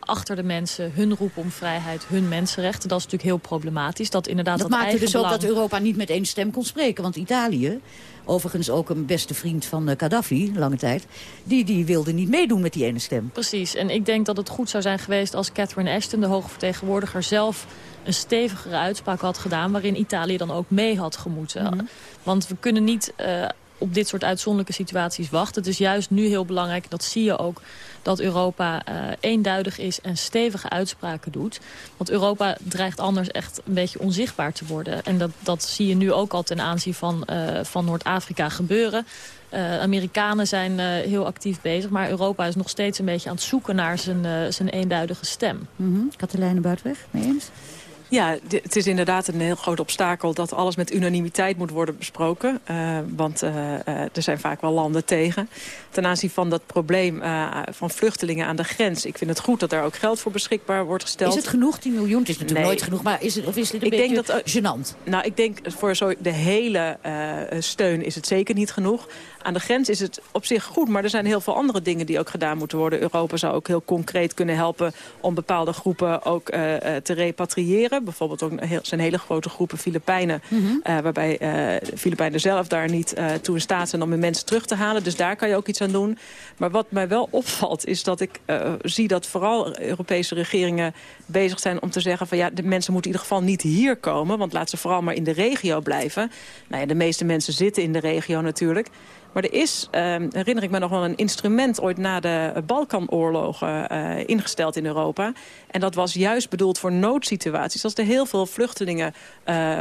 achter de mensen, hun roep om vrijheid, hun mensenrechten. Dat is natuurlijk heel problematisch. Dat, inderdaad dat, dat maakte dus belang... ook dat Europa niet met één stem kon spreken. Want Italië, overigens ook een beste vriend van uh, Gaddafi, lange tijd... Die, die wilde niet meedoen met die ene stem. Precies. En ik denk dat het goed zou zijn geweest als Catherine Ashton... de hoge vertegenwoordiger zelf een stevigere uitspraak had gedaan... waarin Italië dan ook mee had gemoeten. Mm -hmm. Want we kunnen niet... Uh, op dit soort uitzonderlijke situaties wachten. Het is juist nu heel belangrijk, dat zie je ook dat Europa uh, eenduidig is en stevige uitspraken doet. Want Europa dreigt anders echt een beetje onzichtbaar te worden. En dat, dat zie je nu ook al ten aanzien van, uh, van Noord-Afrika gebeuren. Uh, Amerikanen zijn heel actief bezig, maar Europa is nog steeds een beetje aan het zoeken naar zijn, zijn eenduidige stem. Mm -hmm. Katelijne Buitenweg, mee eens? Ja, het is inderdaad een heel groot obstakel dat alles met unanimiteit moet worden besproken. Uh, want uh, uh, er zijn vaak wel landen tegen. Ten aanzien van dat probleem van vluchtelingen aan de grens. Ik vind het goed dat daar ook geld voor beschikbaar wordt gesteld. Is het genoeg, 10 miljoen? Het is natuurlijk nee. nooit genoeg, maar is het, of is dit een ik beetje denk dat, gênant? Nou, ik denk voor zo de hele steun is het zeker niet genoeg. Aan de grens is het op zich goed, maar er zijn heel veel andere dingen die ook gedaan moeten worden. Europa zou ook heel concreet kunnen helpen om bepaalde groepen ook te repatriëren. Bijvoorbeeld ook zijn hele grote groepen Filipijnen. Mm -hmm. uh, waarbij uh, de Filipijnen zelf daar niet uh, toe in staat zijn om hun mensen terug te halen. Dus daar kan je ook iets aan doen. Maar wat mij wel opvalt is dat ik zie dat vooral Europese regeringen bezig zijn om te zeggen van ja, de mensen moeten in ieder geval niet hier komen. Want laat ze vooral maar in de regio blijven. Nou ja, de meeste mensen zitten in de regio natuurlijk. Maar er is, uh, herinner ik me nog wel, een instrument ooit na de Balkanoorlogen uh, ingesteld in Europa. En dat was juist bedoeld voor noodsituaties. Als er heel veel vluchtelingen, uh,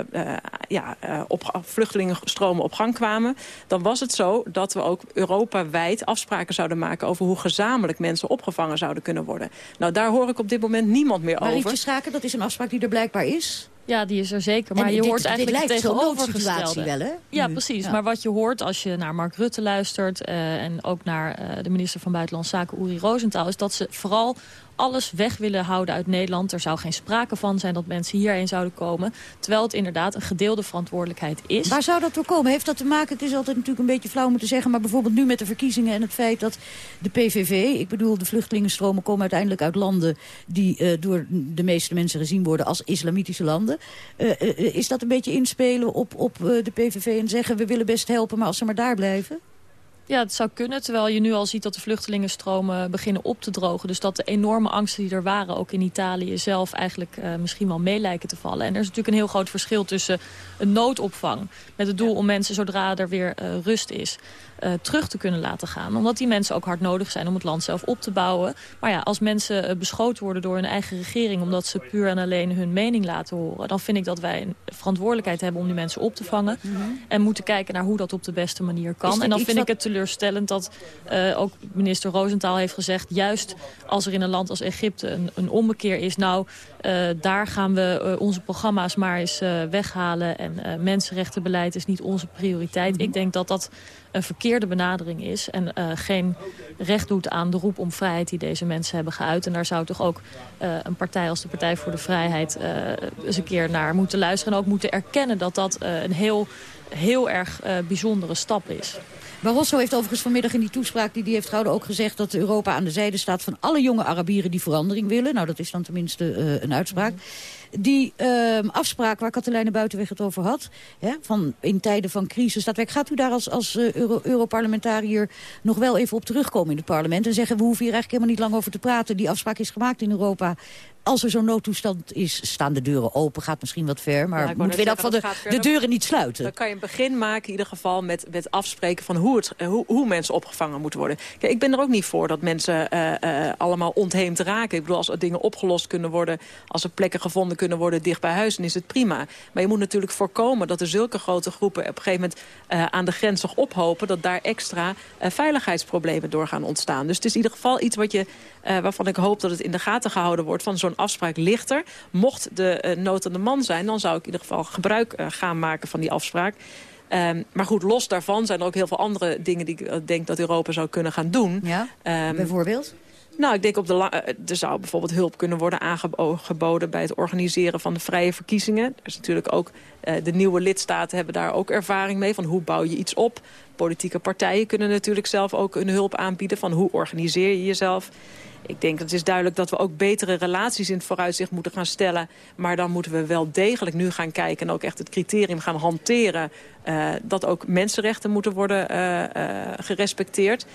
ja, op, vluchtelingenstromen op gang kwamen... dan was het zo dat we ook Europa-wijd afspraken zouden maken... over hoe gezamenlijk mensen opgevangen zouden kunnen worden. Nou, daar hoor ik op dit moment niemand meer maar over. Maar Schaken, dat is een afspraak die er blijkbaar is? Ja, die is er zeker. Maar en je dit, hoort eigenlijk dit tegenovergestelde. wel, hè? Ja, precies. Ja. Maar wat je hoort als je naar Mark Rutte luistert... Uh, en ook naar uh, de minister van Buitenlandse Zaken, Uri Rosenthal... is dat ze vooral alles weg willen houden uit Nederland. Er zou geen sprake van zijn dat mensen hierheen zouden komen. Terwijl het inderdaad een gedeelde verantwoordelijkheid is. Waar zou dat door komen? Heeft dat te maken, het is altijd natuurlijk een beetje flauw om te zeggen... maar bijvoorbeeld nu met de verkiezingen en het feit dat de PVV... ik bedoel, de vluchtelingenstromen komen uiteindelijk uit landen... die uh, door de meeste mensen gezien worden als islamitische landen. Uh, uh, is dat een beetje inspelen op, op de PVV en zeggen... we willen best helpen, maar als ze maar daar blijven? Ja, het zou kunnen. Terwijl je nu al ziet dat de vluchtelingenstromen beginnen op te drogen. Dus dat de enorme angsten die er waren, ook in Italië zelf, eigenlijk uh, misschien wel mee lijken te vallen. En er is natuurlijk een heel groot verschil tussen een noodopvang. Met het doel om mensen, zodra er weer uh, rust is, uh, terug te kunnen laten gaan. Omdat die mensen ook hard nodig zijn om het land zelf op te bouwen. Maar ja, als mensen uh, beschoten worden door hun eigen regering... omdat ze puur en alleen hun mening laten horen... dan vind ik dat wij een verantwoordelijkheid hebben om die mensen op te vangen. Mm -hmm. En moeten kijken naar hoe dat op de beste manier kan. En dan vind ik het teleurstellend dat uh, ook minister Rosenthal heeft gezegd... juist als er in een land als Egypte een, een ommekeer is... nou, daar gaan we onze programma's maar eens weghalen... en mensenrechtenbeleid is niet onze prioriteit. Mm -hmm. Ik denk dat dat een verkeerde benadering is... en uh, geen recht doet aan de roep om vrijheid die deze mensen hebben geuit. En daar zou toch ook uh, een partij als de Partij voor de Vrijheid... Uh, eens een keer naar moeten luisteren... en ook moeten erkennen dat dat een heel, heel erg bijzondere stap is. Barroso heeft overigens vanmiddag in die toespraak die hij heeft gehouden ook gezegd dat Europa aan de zijde staat van alle jonge Arabieren die verandering willen. Nou, dat is dan tenminste uh, een uitspraak. Die uh, afspraak waar Katelijne Buitenweg het over had, hè, van in tijden van crisis, dat werk, gaat u daar als, als uh, Euro Europarlementariër nog wel even op terugkomen in het parlement en zeggen we hoeven hier eigenlijk helemaal niet lang over te praten. Die afspraak is gemaakt in Europa. Als er zo'n noodtoestand is, staan de deuren open. Gaat misschien wat ver, maar ja, moeten we dan van de, de deuren niet sluiten? Dan kan je een begin maken in ieder geval met, met afspreken van hoe, het, hoe, hoe mensen opgevangen moeten worden. Kijk, ik ben er ook niet voor dat mensen uh, uh, allemaal ontheemd raken. Ik bedoel, als er dingen opgelost kunnen worden, als er plekken gevonden kunnen worden dicht bij huis, dan is het prima. Maar je moet natuurlijk voorkomen dat er zulke grote groepen op een gegeven moment uh, aan de grens nog ophopen, dat daar extra veiligheidsproblemen door gaan ontstaan. Dus het is in ieder geval iets wat je, waarvan ik hoop dat het in de gaten gehouden wordt van zo'n afspraak ligt er. Mocht de eh, nood aan de man zijn, dan zou ik in ieder geval gebruik eh, gaan maken van die afspraak. Ehm, maar goed, los daarvan zijn er ook heel veel andere dingen die ik eh, denk dat Europa zou kunnen gaan doen. Ja, Ehm, bijvoorbeeld? nou, ik denk op de er zou bijvoorbeeld hulp kunnen worden aangeboden bij het organiseren van de vrije verkiezingen. Er is natuurlijk ook de nieuwe lidstaten hebben daar ook ervaring mee van hoe bouw je iets op. Politieke partijen kunnen natuurlijk zelf ook hun hulp aanbieden van hoe organiseer je jezelf. Ik denk dat het is duidelijk dat we ook betere relaties in het vooruitzicht moeten gaan stellen. Maar dan moeten we wel degelijk nu gaan kijken en ook echt het criterium gaan hanteren. eh, dat ook mensenrechten moeten worden eh, eh, gerespecteerd.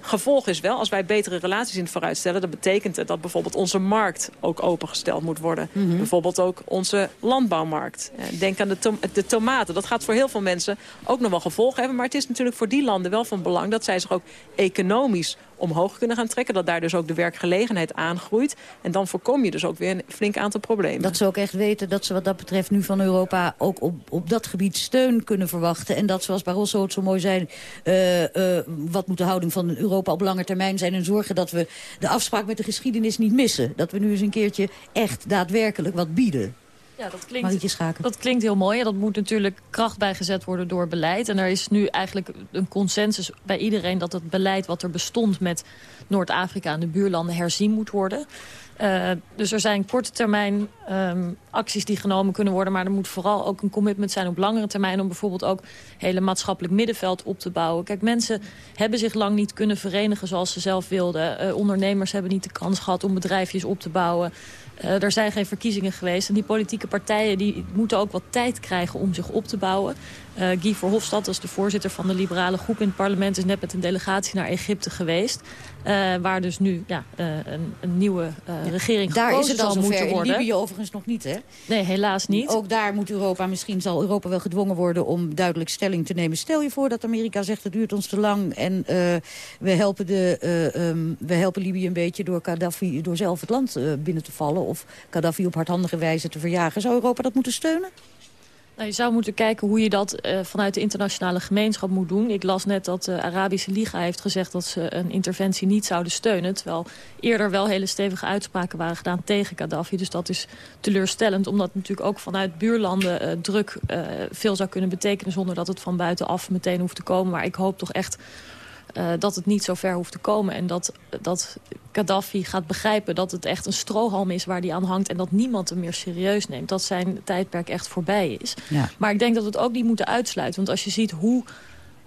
Gevolg is wel, als wij betere relaties in het vooruit stellen... dat betekent het dat bijvoorbeeld onze markt ook opengesteld moet worden. Mhm. Bijvoorbeeld ook onze landbouwmarkt. Denk aan de, de tomaten. Dat gaat voor heel veel mensen ook nog wel gevolgen hebben. Maar het is natuurlijk voor die landen wel van belang... dat zij zich ook economisch omhoog kunnen gaan trekken. Dat daar dus ook de werkgelegenheid aangroeit. En dan voorkom je dus ook weer een flink aantal problemen. Dat ze ook echt weten dat ze wat dat betreft nu van Europa... ook op, op dat gebied steun kunnen verwachten. En dat, zoals Barroso het zo mooi zei... eh, eh, wat moet de houding van Europa op lange termijn zijn... en zorgen dat we de afspraak met de geschiedenis niet missen. Dat we nu eens een keertje echt daadwerkelijk wat bieden. Ja, dat klinkt, dat klinkt heel mooi. En dat moet natuurlijk kracht bijgezet worden door beleid. En er is nu eigenlijk een consensus bij iedereen... dat het beleid wat er bestond met Noord-Afrika en de buurlanden herzien moet worden. Eh, dus er zijn korte termijn ehm, acties die genomen kunnen worden. Maar er moet vooral ook een commitment zijn op langere termijn... om bijvoorbeeld ook hele maatschappelijk middenveld op te bouwen. Kijk, mensen hebben zich lang niet kunnen verenigen zoals ze zelf wilden. Eh, ondernemers hebben niet de kans gehad om bedrijfjes op te bouwen. Eh, er zijn geen verkiezingen geweest. En die politieke partijen die moeten ook wat tijd krijgen om zich op te bouwen. Eh, Guy Verhofstadt, als de voorzitter van de liberale groep in het parlement... is net met een delegatie naar Egypte geweest. eh, waar dus nu ja, eh, een, een nieuwe regering Daar is gekozen het al zal moeten zover. In worden. Libië overigens nog niet, hè? Nee, helaas niet. Ook daar moet Europa, misschien zal Europa wel gedwongen worden... om duidelijk stelling te nemen. Stel je voor dat Amerika zegt, het duurt ons te lang... en we, helpen de, eh, ehm, we helpen Libië een beetje door Gaddafi... door zelf het land binnen te vallen... of Gaddafi op hardhandige wijze te verjagen. Zou Europa dat moeten steunen? Nou, je zou moeten kijken hoe je dat eh, vanuit de internationale gemeenschap moet doen. Ik las net dat de Arabische Liga heeft gezegd dat ze een interventie niet zouden steunen. Terwijl eerder wel hele stevige uitspraken waren gedaan tegen Gaddafi. Dus dat is teleurstellend, omdat natuurlijk ook vanuit buurlanden eh, druk eh, veel zou kunnen betekenen... zonder dat het van buitenaf meteen hoeft te komen. Maar ik hoop toch echt eh, dat het niet zo ver hoeft te komen. En dat, dat Gaddafi gaat begrijpen dat het echt een strohalm is waar hij aan hangt... en dat niemand hem meer serieus neemt. Dat zijn tijdperk echt voorbij is. Ja. Maar ik denk dat we het ook niet moeten uitsluiten. Want als je ziet hoe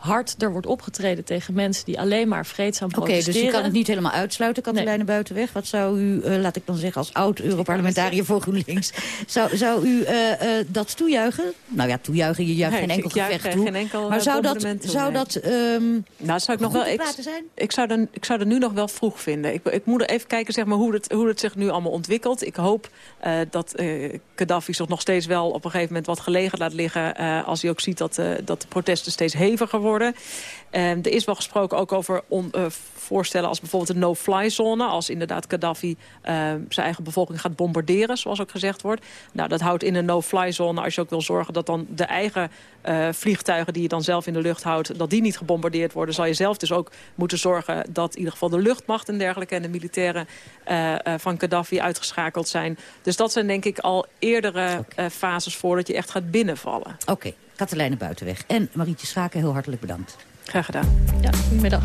hard er wordt opgetreden tegen mensen... die alleen maar vreedzaam Oké, protesteren... dus je kan het niet helemaal uitsluiten, Katelijne Buitenweg. Wat zou u, eh, laat ik dan zeggen, als oud-Europarlementariër voor GroenLinks... zou, zou u eh, eh, dat toejuichen? Nou ja, toejuichen, je juicht Nee, geen enkel gevecht geen toe. enkel, maar zou dat, zou nee. dat ehm Nou, zou ik nog wel. Ik, praten zijn? ik, zou dan, ik zou er nu nog wel vroeg vinden. Ik, ik moet er even kijken zeg maar, hoe, het, hoe het zich nu allemaal ontwikkelt. Ik hoop eh, dat eh Gaddafi zich nog steeds wel op een gegeven moment wat gelegen laat liggen. eh, als hij ook ziet dat, eh, dat de protesten steeds heviger worden. Eh, er is wel gesproken ook over on- eh, voorstellen als bijvoorbeeld een no-fly zone. Als inderdaad Gaddafi eh, zijn eigen bevolking gaat bombarderen, zoals ook gezegd wordt. Nou, dat houdt in een no-fly zone als je ook wil zorgen dat dan de eigen eh, vliegtuigen die je dan zelf in de lucht houdt, dat die niet gebombardeerd worden. Zal je zelf dus ook moeten zorgen dat in ieder geval de luchtmacht en dergelijke en de militairen eh, van Gaddafi uitgeschakeld zijn. Dus dat zijn denk ik al eerdere eh, fases voordat je echt gaat binnenvallen. Oké, Katelijne Buitenweg en Marietje Schaken, heel hartelijk bedankt. Graag gedaan. Ja, goedemiddag.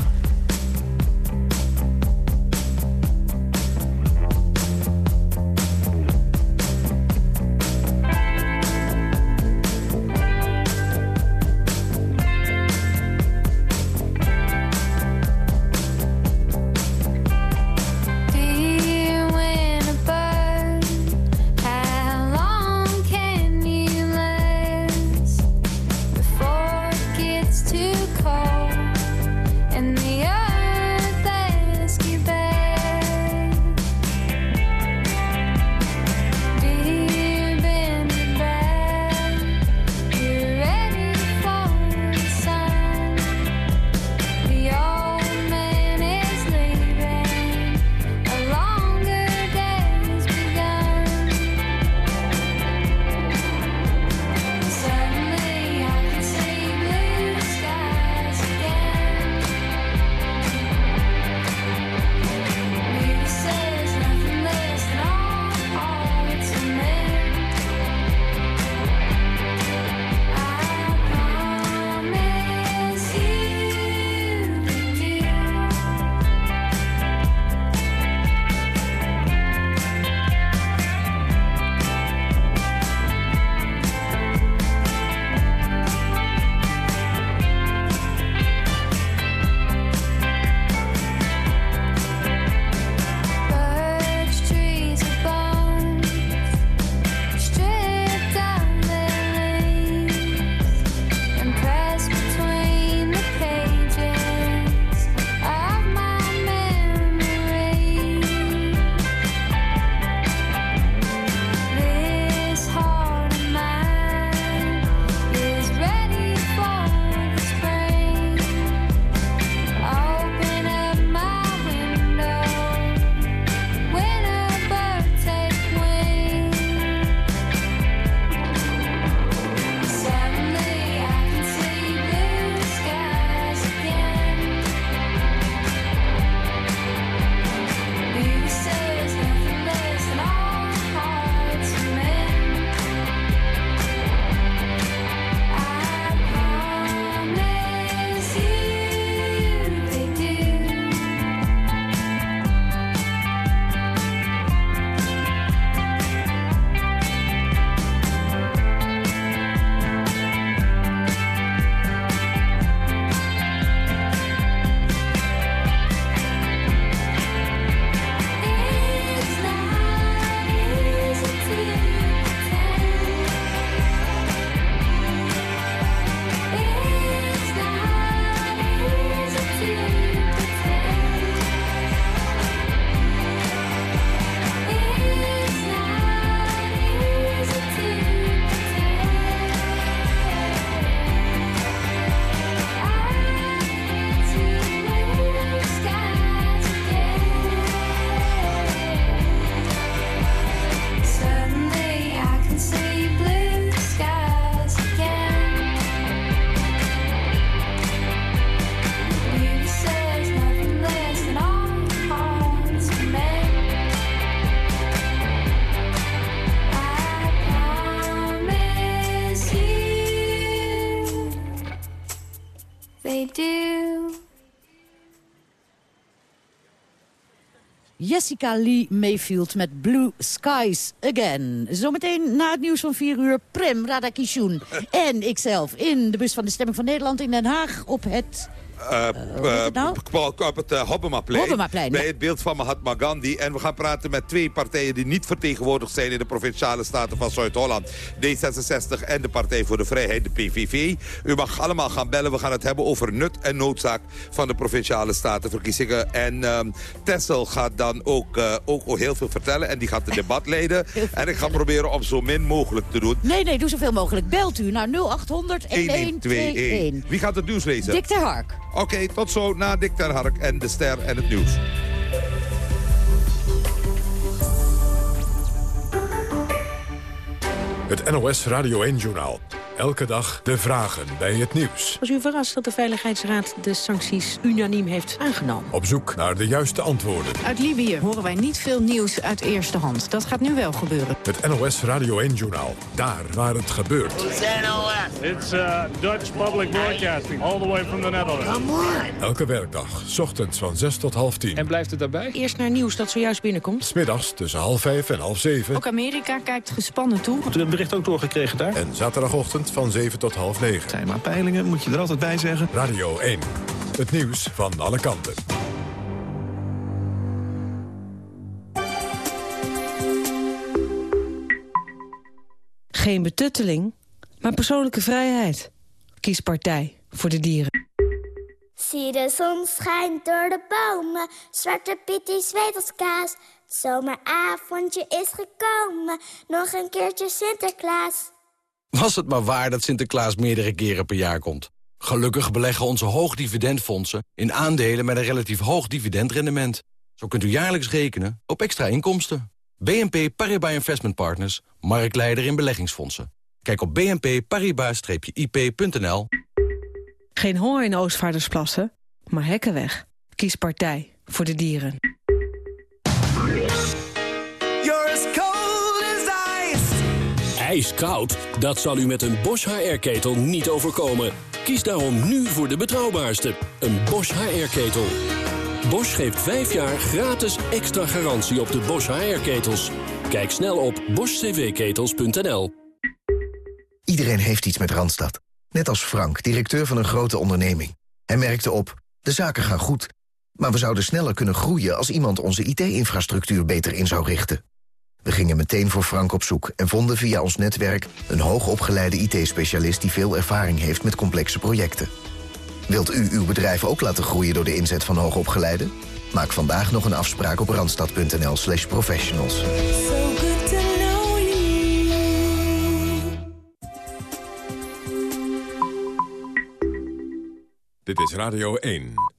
Jessica Lee Mayfield met Blue Skies Again. Zometeen na het nieuws van 4 uur Prem Radakishun en ikzelf in de bus van de Stemming van Nederland in Den Haag op het... Uh, het nou? op het uh, Hobbemaplein. Hobbemaplein, bij het beeld van Mahatma Gandhi. En we gaan praten met twee partijen die niet vertegenwoordigd zijn... in de Provinciale Staten van Zuid-Holland. D66 en de Partij voor de Vrijheid, de PVV. U mag allemaal gaan bellen. We gaan het hebben over nut en noodzaak... van de Provinciale Statenverkiezingen. En um, Tessel gaat dan ook, uh, ook heel veel vertellen. En die gaat het debat leiden. En ik ga proberen om zo min mogelijk te doen. Nee, nee, doe zoveel mogelijk. Belt u naar 0800 1121. Wie gaat het nieuws lezen? Dick ter Hark. Oké, tot zo na Dick Hark en de ster en het nieuws. Het NOS Radio 1-journaal. Elke dag de vragen bij het nieuws. Was u verrast dat de Veiligheidsraad de sancties unaniem heeft aangenomen? Op zoek naar de juiste antwoorden. Uit Libië horen wij niet veel nieuws uit eerste hand. Dat gaat nu wel gebeuren. Het NOS Radio 1-journaal. Daar waar het gebeurt. It's uh, Dutch Public Broadcasting, all the way from the Netherlands. Come on. Elke werkdag, s ochtends van 6 tot half 10. En blijft het daarbij? Eerst naar nieuws dat zojuist binnenkomt. Smiddags tussen half 5 en half 7. Ook Amerika kijkt gespannen toe. Hebt u het bericht ook doorgekregen daar? En zaterdagochtend van 7 tot half 9. Zijn maar peilingen, moet je er altijd bij zeggen. Radio 1. Het nieuws van alle kanten. Geen betutteling, maar persoonlijke vrijheid. Kies partij voor de dieren. Zie de zon schijnt door de bomen. Zwarte Piet die zweet als kaas. Het zomeravondje is gekomen. Nog een keertje Sinterklaas. Was het maar waar dat Sinterklaas meerdere keren per jaar komt. Gelukkig beleggen onze hoogdividendfondsen in aandelen met een relatief hoog dividendrendement. Zo kunt u jaarlijks rekenen op extra inkomsten. BNP Paribas Investment Partners, marktleider in beleggingsfondsen. Kijk op bnp-paribas-ip.nl. Geen honger in Oostvaardersplassen, maar hekken weg. Kies partij voor de dieren. Ijskoud? Dat zal u met een Bosch HR-ketel niet overkomen. Kies daarom nu voor de betrouwbaarste, een Bosch HR-ketel. Bosch geeft 5 jaar gratis extra garantie op de Bosch HR-ketels. Kijk snel op boschcvketels.nl. Iedereen heeft iets met Randstad. Net als Frank, directeur van een grote onderneming. Hij merkte op, de zaken gaan goed. Maar we zouden sneller kunnen groeien als iemand onze IT-infrastructuur beter in zou richten. We gingen meteen voor Frank op zoek en vonden via ons netwerk... een hoogopgeleide IT-specialist die veel ervaring heeft met complexe projecten. Wilt u uw bedrijf ook laten groeien door de inzet van hoogopgeleiden? Maak vandaag nog een afspraak op randstad.nl slash professionals. Dit is Radio 1.